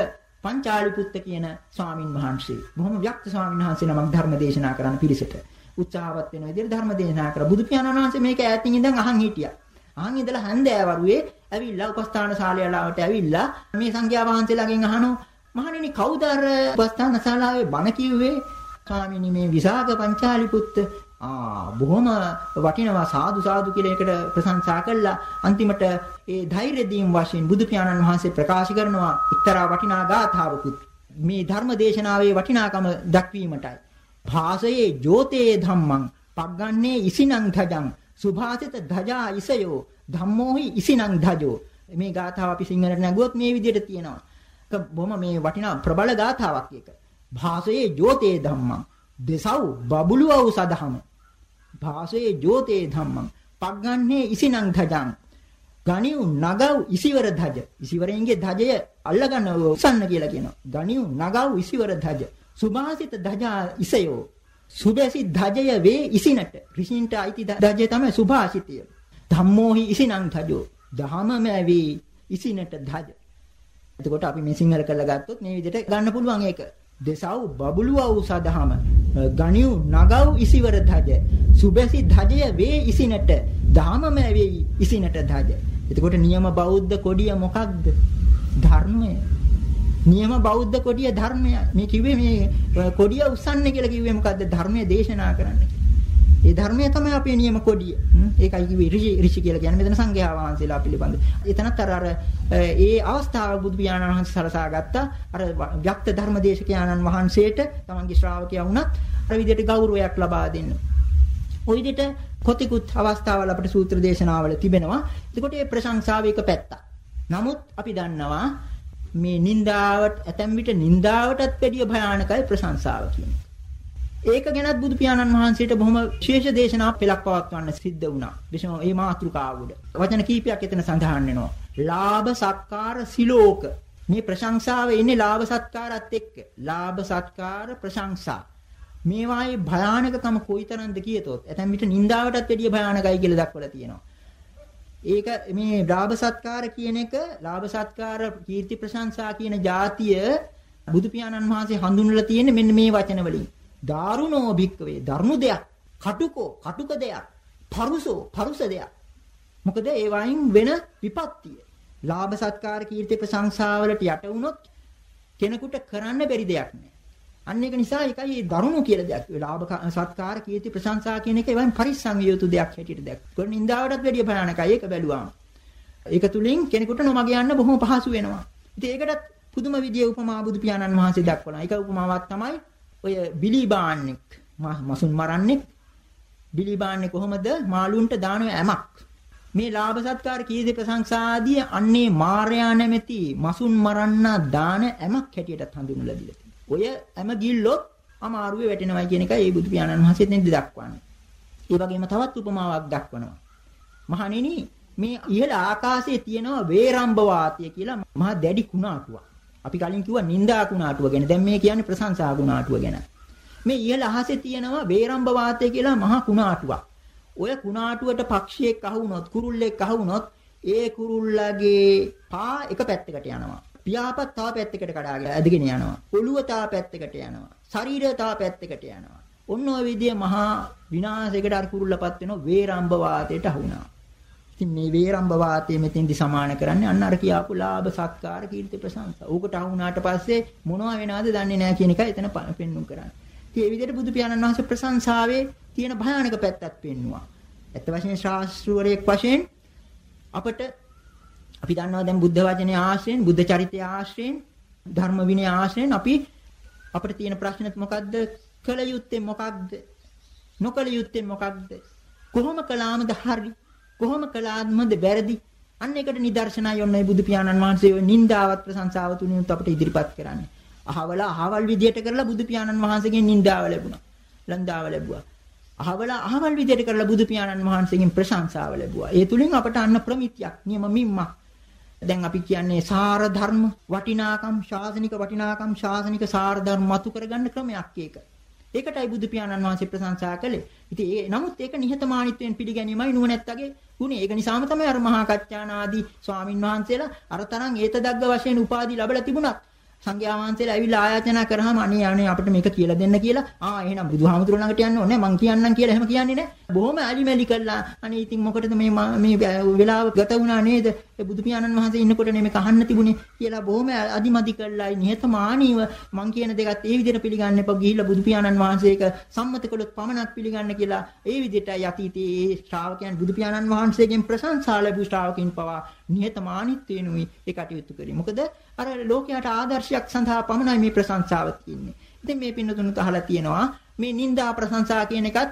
පංචාලිපුත්ත කියන ස්වාමින් වහන්සේ. බොහොම ව්‍යක්ත ස්වාමින් වහන්සේ නමක් ධර්ම දේශනා කරන්න පිරිසට උත්සාහවත් වෙන විදිහට ධර්ම දේශනා කරා. බුදු පියාණන් වහන්සේ මේක ඈතින් ඉඳන් අහන් හිටියා. අහන් ඉඳලා හන්දෑවරුවේ ඇවිල්ලා උපස්ථාන ශාලාවට ඇවිල්ලා මේ සංඝයා වහන්සේලාගෙන් අහනවා මහණෙනි කවුද අර උපස්ථාන ශාලාවේ බණ කිව්වේ? ස්වාමීනි මේ විසාක පංචාලිපුත්ත ආ බොහොම වටිනවා සාදු සාදු කියලා එකට ප්‍රශංසා කළා. අන්තිමට ඒ ධෛර්ය දීම් වශයෙන් බුදු පියාණන් වහන්සේ ප්‍රකාශ කරනවා එක්තරා වටිනා ගාථාවකුත්. මේ ධර්ම දේශනාවේ වටිනාකම දක්වීමටයි. භාසයේ ජෝතේ ධම්මං පග්ගන්නේ ඉසිනං ධජං සුභාසිත ධජා ඉසයෝ ධම්මෝහි ඉසිනං ධජෝ. මේ ගාථාව අපි සිංහලට නැගුවොත් මේ විදිහට තියෙනවා. බොහොම මේ වටිනා ප්‍රබල ගාථාවක් එක භාසයේ ජෝතේ ධම්මං දෙසව් බබළුවව් සදහම භාසයේ ජෝතේ ධම්මං. පග්ගන්නේ ඉසිනං ධජං ගණියු නගව් ඉසිවර ධජ. ඉසිවරෙන්ගේ ධජය අල්ලගන්න උසන්න කියලා කියනවා. ගණියු නගව් ඉසිවර ධජ. සුභාසිත ධජා ඉසයෝ. සුභසි ධජය වේ ඉසිනට. ඍෂින්ට අයිති ධජය තමයි සුභාසිතය. ධම්මෝහි ඉසිනං ධජෝ දහමම වේ ඉසිනට ධජ. එතකොට අපි මේ සිංහල කරලා ගත්තොත් මේ විදිහට ගන්න පුළුවන් ඒක. දෙසව් බබළුවව් සදහම. ගණියු නගව් ඉසිවර ධජ. සුබැසි ධජය වේ ඉසිනට. ධාමම වේ ඉසිනට ධජ. එතකොට නියම බෞද්ධ කොඩිය මොකක්ද? ධර්මය. නියම බෞද්ධ කොඩිය ධර්මය. මේ කිව්වේ මේ කොඩිය උස්සන්න කියලා කිව්වේ මොකද්ද? ධර්මය දේශනා කරන්න ඒ ධර්මය තමයි අපේ නියම කොඩිය. ඒකයි කිව්වේ ඍෂි ඍෂි කියලා කියන්නේ මෙතන සංඝයා වහන්සේලා පිළිබඳ. එතනත් අර අර ඒ අවස්ථාව බුදු පියාණන් වහන්සේ සලසා ගත්තා. අර ව්‍යක්ත ධර්මදේශකයාණන් වහන්සේට තමන්ගේ ශ්‍රාවකයා වුණත් අර විදිහට ගෞරවයක් ලබා දෙන්න. ওই විදිහට කොතිකුත් අවස්ථාවල අපිට සූත්‍ර දේශනාවල තිබෙනවා. එතකොට මේ ප්‍රශංසාව එක පැත්තක්. නමුත් අපි දන්නවා මේ නින්දාවට ඇතැම් විට නින්දාවටත් වැඩිය භයානකයි ප්‍රශංසාව කියන්නේ. ඒක ගැනත් බුදු පියාණන් වහන්සේට බොහොම විශේෂ දේශනා පෙළක් පවත්වන්න සිද්ධ වුණා. විශේෂම මේ මාතෘකාව උඩ. වචන කීපයක් එතන සඳහන් වෙනවා. ලාභ සත්කාර සිලෝක. මේ ප්‍රශංසාව එන්නේ ලාභ සත්කාරත් එක්ක. ලාභ සත්කාර ප්‍රශංසා. මේවායේ භයානකකම කොයිතරම්ද කියතොත් ඇතැම් විට නින්දාවටත් වැඩිය භයානකයි කියලා දක්වලා තියෙනවා. ඒක මේ ලාභ සත්කාර කියන එක ලාභ සත්කාර කීර්ති ප්‍රශංසා කියන જાතිය බුදු පියාණන් වහන්සේ හඳුන්වලා තියෙන්නේ මෙන්න මේ වචන වලින්. දාරුණෝ භික්කවේ දරුණු දෙයක් කටුකෝ කටුක දෙයක් පරුසෝ පරුස දෙයක් මොකද ඒ වයින් වෙන විපත්තිය ලාභ සත්කාර කීර්ති ප්‍රශංසාවලට යට වුණොත් කෙනෙකුට කරන්න බැරි දෙයක් නෑ අන්න ඒක නිසා ඒකයි මේ දරුණු කියලා දෙයක් ලාභ සත්කාර කීර්ති ප්‍රශංසා කියන එක ඒ වයින් පරිස්සම් විය යුතු දෙයක් හැටියට දැක්. ඒක නින්දාවටත් වැඩිය භයානකයි ඒක බැලුවාම. ඒක තුලින් කෙනෙකුට නොමග යන්න බොහොම පහසු වෙනවා. ඉතින් ඒකටත් පුදුම විදිය උපමා බුදු පියාණන් වහන්සේ දක්වනවා. ඒක උපමාවක් තමයි ඔය බිලි බාන්නෙක් මසුන් මරන්නෙක් බිලි බාන්නේ කොහොමද මාළුන්ට දාන ඇමක් මේ ලාභ සත්කාර කීර්ති ප්‍රශංසා ආදී අන්නේ මාර්යා නැමැති මසුන් මරන්න දාන ඇමක් හැටියටත් හඳුන්වලා දීලා තියෙනවා. ඔය ඇම ගිල්ලොත් අමාරුවේ වැටෙනවා කියන එකයි ඒ බුදු පියාණන් වහන්සේ දෙන්නේ දක්වන්නේ. ඒ වගේම තවත් උපමාවක් දක්වනවා. මහණෙනි මේ ඉහළ ආකාශයේ තියෙනවා වේරම්භ වාතය කියලා මහා දැඩි කුණාටුවක්. අපි කලින් කිව්වා නිന്ദා කුණාටුව ගැන. දැන් මේ කියන්නේ ප්‍රශංසා කුණාටුව ගැන. මේ ඉහළ අහසේ තියෙනවා වේරම්භ වාතය කියලා මහා කුණාටුවක්. ඔය කුණාටුවට පක්ෂියෙක් අහුනොත් කුරුල්ලෙක් අහුනොත් ඒ කුරුල්ලගේ පා එක පැත්තකට යනවා. පියාපත් තව පැත්තකට කඩාගෙන ඇදගෙන යනවා. ඔළුව තව පැත්තකට යනවා. ශරීරය තව පැත්තකට යනවා. ඔන්න ඔය විදිය මහා විනාශයකට අර කුරුල්ලපත් වෙන වේරම්භ වාතයට අහුණා. ඉතින් මේ වේරම්භ වාතය මෙතෙන්දි සමාන කරන්නේ අන්න අර කියාපු ලාභ සත්කාර කීර්ති ප්‍රශංසා. ඌකට අහුණාට පස්සේ මොනවා වෙනවද දන්නේ නැහැ කියන එක එතන පෙන්눔 කරන්නේ. ඉතින් මේ විදිහට බුදු පියාණන් වහන්සේ ප්‍රශංසාවේ තියෙන භයානක පැත්තත් පෙන්නවා. ඇත්ත වශයෙන් ශාස්ත්‍රවරයෙක් වශයෙන් අපට අපි දන්නවා දැන් බුද්ධ වචනේ ආශ්‍රයෙන් බුද්ධ චරිතය ආශ්‍රයෙන් ධර්ම විනය ආශ්‍රයෙන් අපි අපිට තියෙන ප්‍රශ්නෙත් මොකද්ද කළ යුත්තේ මොකක්ද නොකළ යුත්තේ මොකක්ද කොහොම කළාමද හරි කොහොම කළාමද වැරදි අන්න ඒකට නිදර්ශනයි ඔන්නයි බුදු පියාණන් වහන්සේ ඔය නින්දාවත් ප්‍රශංසාව තුනිනුත් අපිට ඉදිරිපත් කරන්නේ. අහවල අහවල් විදියට කරලා බුදු පියාණන් වහන්සේගෙන් නින්දාව ලැබුණා. ලන්දාව ලැබුවා. අහවල අහවල් විදියට කරලා බුදු පියාණන් වහන්සේගෙන් ප්‍රශංසාව ලැබුවා. ඒ තුලින් අපට අන්න ප්‍රමිතියක් නියම මිම්මක්. දැන් අපි කියන්නේ සාර ධර්ම වටිනාකම් ශාසනික වටිනාකම් ශාසනික සාර ධර්ම මතු කරගන්න ක්‍රමයක් ඒක. ඒකටයි බුදු පියාණන් වහන්සේ ප්‍රශංසා කළේ. ඉතින් ඒ නමුත් ඒක නිහතමානීත්වයෙන් පිළිගැනීමයි නුවණැත්තගේ ගුණය. ඒක නිසාම තමයි අර මහා කච්චාන ආදී ස්වාමින් වහන්සේලා අර තරම් ඒතදග්ග වශයෙන් උපාධි ලැබලා තිබුණත් සංඝයා වහන්සේලා ඇවිල්ලා ආයාචනා කරාම අනේ අනේ අපිට මේක කියලා දෙන්න කියලා. ආ එහෙනම් බුදුහාමුදුරුවෝ ළඟට යන්න ඕනේ. මං කියන්නම් කියලා එහෙම කියන්නේ නැහැ බොහොම ඇලිමැලි කළා. අනේ ඉතින් මොකටද මේ මේ වෙලාව ගත වුණා නේද? ඒ බුදු පියාණන් වහන්සේ ඉන්නකොට නේ මේක අහන්න තිබුණේ කියලා බොහොම අදිමදි කළා. නිහතමානීව මං කියන දෙකත් ඒ විදිහට පිළිගන්න එපා. ගිහිල්ලා බුදු පියාණන් වහන්සේක සම්මත කළොත් පමණක් පිළිගන්න කියලා ඒ විදිහටයි අතීතයේ ඒ ශ්‍රාවකයන් බුදු පියාණන් වහන්සේගෙන් ප්‍රශංසා ලැබු ශ්‍රාවකින් පවා නිහතමානීත්වයෙන්ුයි ඒ කටයුතු කරේ. මොකද අර ලෝකයට ආදර්ශයක් සඳහා පමණයි මේ ප්‍රශංසාව තියෙන්නේ. ඉතින් මේ පින්නතුණුත් අහලා තියෙනවා මේ නිന്ദා ප්‍රශංසා කියන එකත්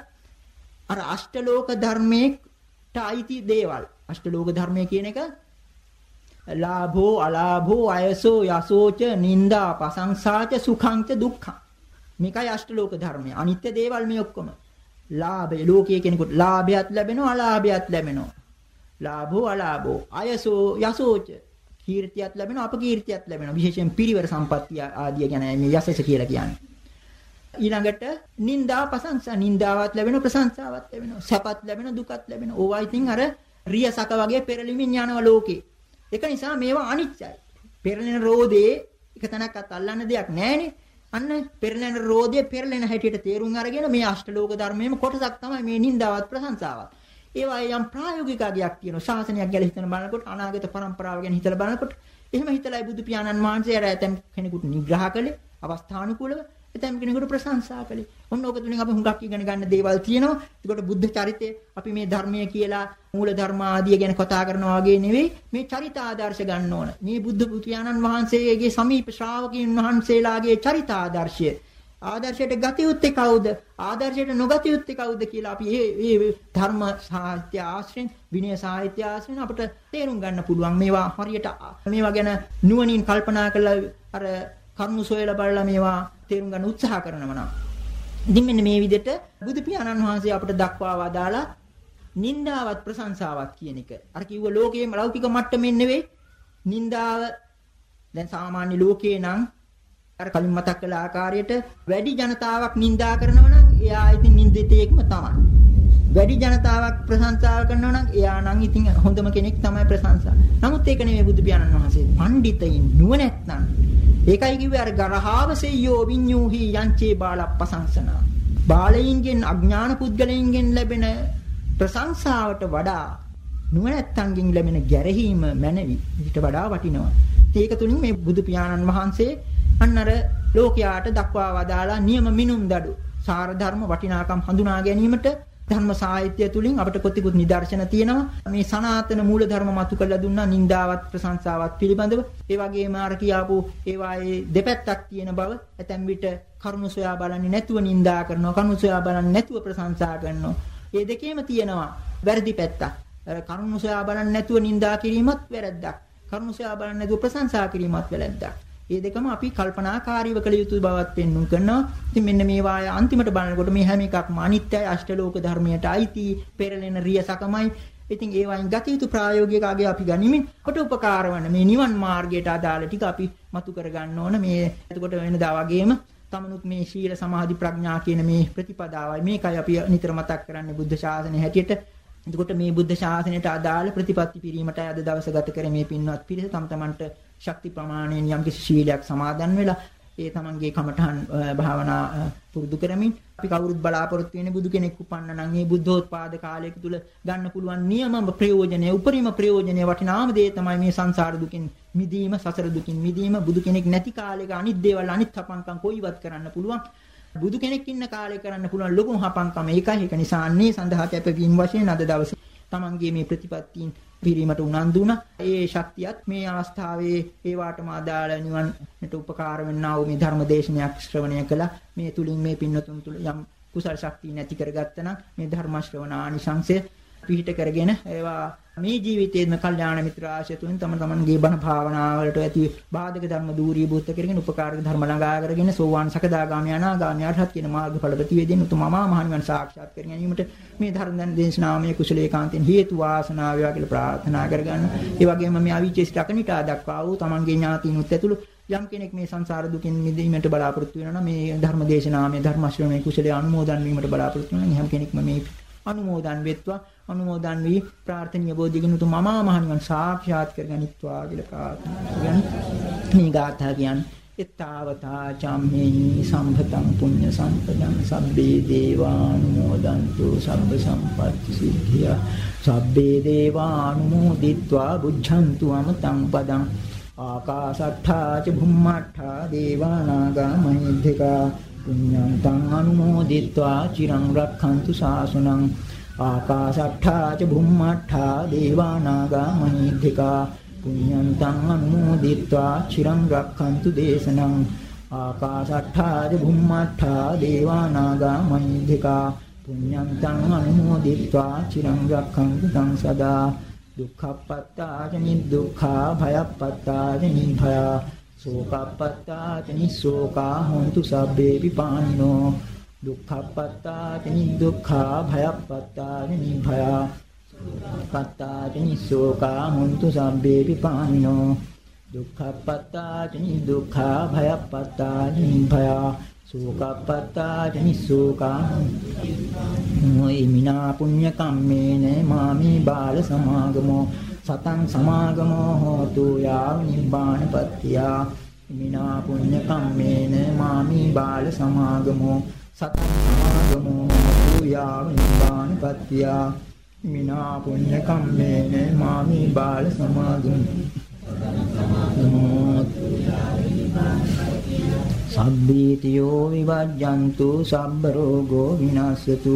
අර අෂ්ටලෝක ධර්මයේට අයිති දේවල්. අෂ්ටලෝක ධර්මය කියන එක ලාභෝ අලාභෝ අයසෝ යසෝච නිന്ദා ප්‍රශංසාච සුඛංච දුක්ඛං. මේකයි අෂ්ටලෝක ධර්මය. අනිත්‍ය දේවල් මේ ඔක්කොම. ලාභය ලෝකයේ කෙනෙකුට ලාභයත් ලැබෙනවා අලාභයත් ලැබෙනවා. ලාභෝ අලාභෝ අයසෝ යසෝච කීර්තියක් ලැබෙනවා අපකීර්තියක් ලැබෙනවා. විශේෂයෙන් පිරිවර සම්පත්තිය ආදිය ගැන මේ යසස කියලා කියන්නේ. ඊළඟට නින්දා ප්‍රශංසා නින්දාවත් ලැබෙනවා ප්‍රශංසාවත් ලැබෙනවා සැපත් ලැබෙනවා දුකත් ලැබෙනවා. ඕවා ඉතින් අර රියසක වගේ පෙරලිමින් යනවා ලෝකේ. ඒක නිසා මේවා අනිත්‍යයි. පෙරලෙන රෝදේ එක තැනක් අතල්ලන්න දෙයක් නැහැනේ. අන්න පෙරලෙන රෝදේ පෙරලෙන හැටියට තේරුම් අරගෙන මේ අෂ්ටලෝක ධර්මයේම කොටසක් තමයි මේ නින්දාවත් ප්‍රශංසාවත්. ඒවා යම් ප්‍රායෝගික අගයක් තියෙනවා. ශාසනයක් ගැන හිතන බලනකොට අනාගත પરම්පරාව ගැන හිතලා බලනකොට එහෙම හිතලායි බුදු පියාණන් වහන්සේ අර ඇතම් කෙනෙකුට නිග්‍රහ කළේ අවස්ථානුකූලව ඇතම් කෙනෙකුට ප්‍රශංසා කළේ. ඔන්න ඕක තුලින් අපි හුඟක් ඉගෙන ගන්න දේවල් තියෙනවා. ඒකට බුද්ධ චරිතය අපි මේ ධර්මය කියලා මූල ධර්ම ආදිය ගැන කතා කරනවා වගේ නෙවෙයි මේ චරිත ආදර්ශ ගන්න ඕන. මේ බුද්ධ පුත්‍රයන්න් වහන්සේගේ සමීප ශ්‍රාවකයන් වහන්සේලාගේ චරිත ආදර්ශය ආදර්ශයට ගත යුත්තේ කවුද? ආදර්ශයට නොගත යුත්තේ කවුද කියලා අපි මේ මේ ධර්ම සාහිත්‍ය ආශ්‍රයෙන්, විනය සාහිත්‍ය ආශ්‍රයෙන් අපිට තේරුම් ගන්න පුළුවන්. මේවා හරියට මේවා ගැන නුවණින් කල්පනා කරලා අර කරුණු සොයලා බලලා මේවා තේරුම් ගන්න උත්සාහ කරනවා නම්. ඉතින් මෙන්න මේ විදිහට බුදු පියාණන් වහන්සේ අපිට දක්වා වදාලා නින්දාවත් ප්‍රශංසාවත් කියන එක. අර කිව්ව ලෝකයේ ලෞකික මට්ටමින් නෙවෙයි. නින්දාව දැන් සාමාන්‍ය ලෝකේ නම් අර කලින් මතක් කළ ආකාරයට වැඩි ජනතාවක් නිඳා කරනවා නම් එයා ඉතින් නින්දිතයෙක්ම තමයි. වැඩි ජනතාවක් ප්‍රශංසා කරනවා නම් එයා නම් ඉතින් හොඳම කෙනෙක් තමයි ප්‍රශංසා. නමුත් ඒක නෙමෙයි බුදු පියාණන් වහන්සේ. පඬිතයින් නුවණැත්නම්. ඒකයි කිව්වේ අර ගරහාවසෙය්‍යෝ විඤ්ඤූහි යංචේ බාලප්පසංසන. බාලයින්ගෙන් අඥාන පුද්ගලයින්ගෙන් ලැබෙන ප්‍රශංසාවට වඩා නුවණැත්තන්ගෙන් ලැබෙන ගැරහීම මැනවි ඊට වඩා වටිනවා. ඒක තුලින් මේ බුදු පියාණන් වහන්සේ අන්න අර ලෝකයාට දක්වා වදාලා නියම මිනුම් දඩු. සාර ධර්ම වටිනාකම් හඳුනා ගැනීමට ධර්ම සාහිත්‍ය තුලින් අපට කොතිකුත් නිදර්ශන තියෙනවා. මේ සනාතන මූල ධර්ම මතු කරලා දුන්නා නින්දාවත් ප්‍රශංසාවත් පිළිබඳව. ඒ වගේම අර කියාපු ඒවායේ දෙපැත්තක් තියෙන බව ඇතැම් විට කරුණ සොයා බලන්නේ නැතුව නින්දා කරනවා කරුණ සොයා බලන්නේ නැතුව ප්‍රශංසා කරනවා. මේ දෙකේම තියෙනවා වැරදි පැත්තක්. කරුණ සොයා බලන්නේ නැතුව නින්දා කිරීමත් වැරද්දක්. කරුණ සොයා බලන්නේ නැතුව ප්‍රශංසා කිරීමත් වැරද්දක්. මේ දෙකම අපි කල්පනාකාරීව කළ යුතු බවත් පෙන්වුම් කරනවා. ඉතින් මෙන්න මේවා අන්තිමට බලනකොට මේ හැම එකක්ම අනිත්‍යයි අෂ්ටලෝක ධර්මයට අයිති පෙරලෙන රියසකමයි ඉතින් ඒ වයින් ගත යුතු ප්‍රායෝගික අගය අපි ගනිමින් කොට උපකාර වන මේ නිවන් මාර්ගයට අදාළ ටික අපි මතු කර ගන්න ඕන. මේ එතකොට වෙනදා වගේම තමනුත් මේ ශීල සමාධි ප්‍රඥා කියන මේ ප්‍රතිපදාවයි මේකයි අපි නිතර මතක් කරන්නේ බුද්ධ ශාසනය හැටියට. එතකොට මේ බුද්ධ ශාසනයට අදාළ ප්‍රතිපත්ති පිරීමට අද දවස ගත කර මේ පින්වත් පිරිස තම තමන්ට ශක්ති ප්‍රමාණයෙන් යම්කිසි ශීලයක් සමාදන් වෙලා ඒ තමන්ගේ කමඨහන් භාවනා පුරුදු කරමින් අපි කවුරුත් බලාපොරොත්තු වෙන්නේ බුදු කෙනෙක් උපන්න නම් මේ බුද්ධෝත්පාද කාලයක තුල ගන්න පුළුවන් නියමම ප්‍රයෝජනය උපරිම ප්‍රයෝජනය වටිනාම දේ තමයි මේ සංසාර දුකින් මිදීම සසර දුකින් මිදීම. බුදු කෙනෙක් නැති කාලයක අනිත් දේවල් අනිත් හපංකම් කොයිවත් කරන්න පුළුවන්. බුදු කෙනෙක් ඉන්න කාලේ කරන්න පුළුවන් ලොකුම හපංකම ඒකයි. ඒක නිසා අන්නේ සඳහා කැපවීම වශයෙන් අද දවසේ තමන්ගේ මේ ප්‍රතිපත්තීන් පිරීමට උනන්දු වුණා. ඒ ශක්තියත් මේ අවස්ථාවේ ඒ වාටම අදාළ නිවන්ට උපකාර වෙන්නා වූ මේ ධර්ම දේශනයක් ශ්‍රවණය කළා. මේ තුලින් මේ පින්නතුන් තුල යම් කුසල ශක්තිය නැති කරගත්තා නම් මේ ධර්ම ශ්‍රවණ ආනිසංසය පිහිට කරගෙන ඒවා මේ ජීවිතයේම කල්යාණ මිත්‍ර ආශ්‍රය තුලින් තම තමන්ගේ බණ භාවනාවලට ඇති බාධක ධර්ම දූරීභූත කරගෙන උපකාරක ධර්ම ළඟා කරගෙන සෝවාන් සකදාගාමී අනාගාමී අරහත් කියන මාර්ගඵල ප්‍රතිවේදෙන් උතුම් අමා මහ නිවන් සාක්ෂාත් කර ගැනීමට මේ ධර්ම දැන දේශනාමය කුසලේකාන්තෙන් හේතු වාසනා වේවා කියලා ප්‍රාර්ථනා කරගන්න. ඒ වගේම මේ අවිචේසිත අකනිටා දක්වා වූ තමන්ගේ ඥාතීනුත් ඇතුළු යම් කෙනෙක් මේ සංසාර දුකින් මිදීමට බලාපොරොත්තු වෙනවා නම් මේ ධර්ම දේශනාමය ධර්ම ශ්‍රවණයේ කුසලයේ අනුමෝදන් වීමට බලාපොරොත්තු වෙනවා නම් හැම කෙනෙක්ම මේ අනුමෝදන් වෙත්වා. අනුමෝදන් වී ප්‍රාර්ථනීය බෝධිගින් උතුම් මමා මහ නිවන් සාක්ෂාත් කරගනිත්වා කියලා ප්‍රාර්ථනා කරගෙන. මේ ගාථා කියන්නේ එත්තාවතා චම්මේහි සම්භතං පුඤ්ඤ සම්පදං. සබ්බේ දේවානුමෝදන්තු සබ්බ සම්පත්ති සිද්ධිය. සබ්බේ දේවානුමෝදිත්වා බුද්ධන්තු අමතං පදං. ආකාශට්ඨා ච භුම්මට්ඨා දේවානාගා මහිද්దికා. පුඤ්ඤන්තං අනුමෝදිत्वा චිරං රක්ඛන්තු ශාසනං ආකාශට්ඨා ච භුම්මට්ඨා දේවානාගා මහිද්దికා පුඤ්ඤන්තං අනුමෝදිत्वा චිරං රක්ඛන්තු දේශනං ආකාශට්ඨා ච භුම්මට්ඨා දේවානාගා මහිද්దికා පුඤ්ඤන්තං අනුමෝදිत्वा චිරං රක්ඛන්තු තං සදා දුක්ඛප්පත්තා ච නිදුක්ඛා භයප්පත්තා ච නිභයා शोकापत्तानि शोकाहन्तु सर्वेऽपि पाणिनो। दुःखपत्तानि दुःखा भयपत्तानि भया पत्तानि शोकाहन्तु सर्वेऽपि पाणिनो। दुःखपत्तानि दुःखा भयपत्तानि भया शोकपत्तानि शोका इमिना पुण्यकम्मेन मामे बालसमागमो। කම්මේන මාමේ බාල සමාගමෝ සතං සමාගමෝ හෝතු යාව නිබ්බානපත්තියා මිනා පුඤ්ඤ කම්මේන මාමි බාල සමාගමෝ සතං සමාගමෝ හෝතු යාව නිබ්බානපත්තියා මිනා පුඤ්ඤ කම්මේන මාමි බාල සමාගමෝ සබ්බීතියෝ විවජ්ජන්තු සබ්බ රෝගෝ විනාශතු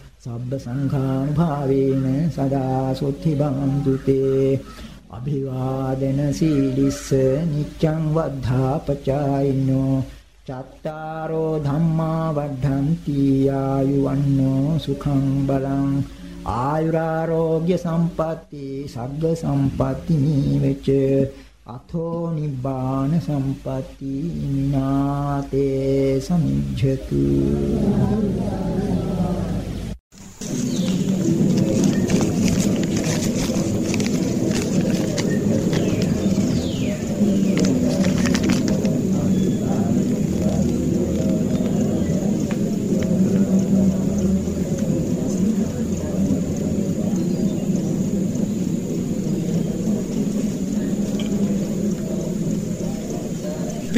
සබ්බ සංඛානුභාවේන සදා සොත්ති භවන්තු තේ අභිවාදන සීලිස්ස නිච්ඡං වද්ධා පචායිනෝ. චත්තාරෝ ධම්මා වඩ්ඩಂತಿ ආයුවන්නෝ සුඛං බලං. ආයුරාෝග්‍ය සම්පatti සග්ග සම්පatti නීවෙච. අතෝ නිබ්බාන සම්පatti මිනාතේ සමිජ්ජතු.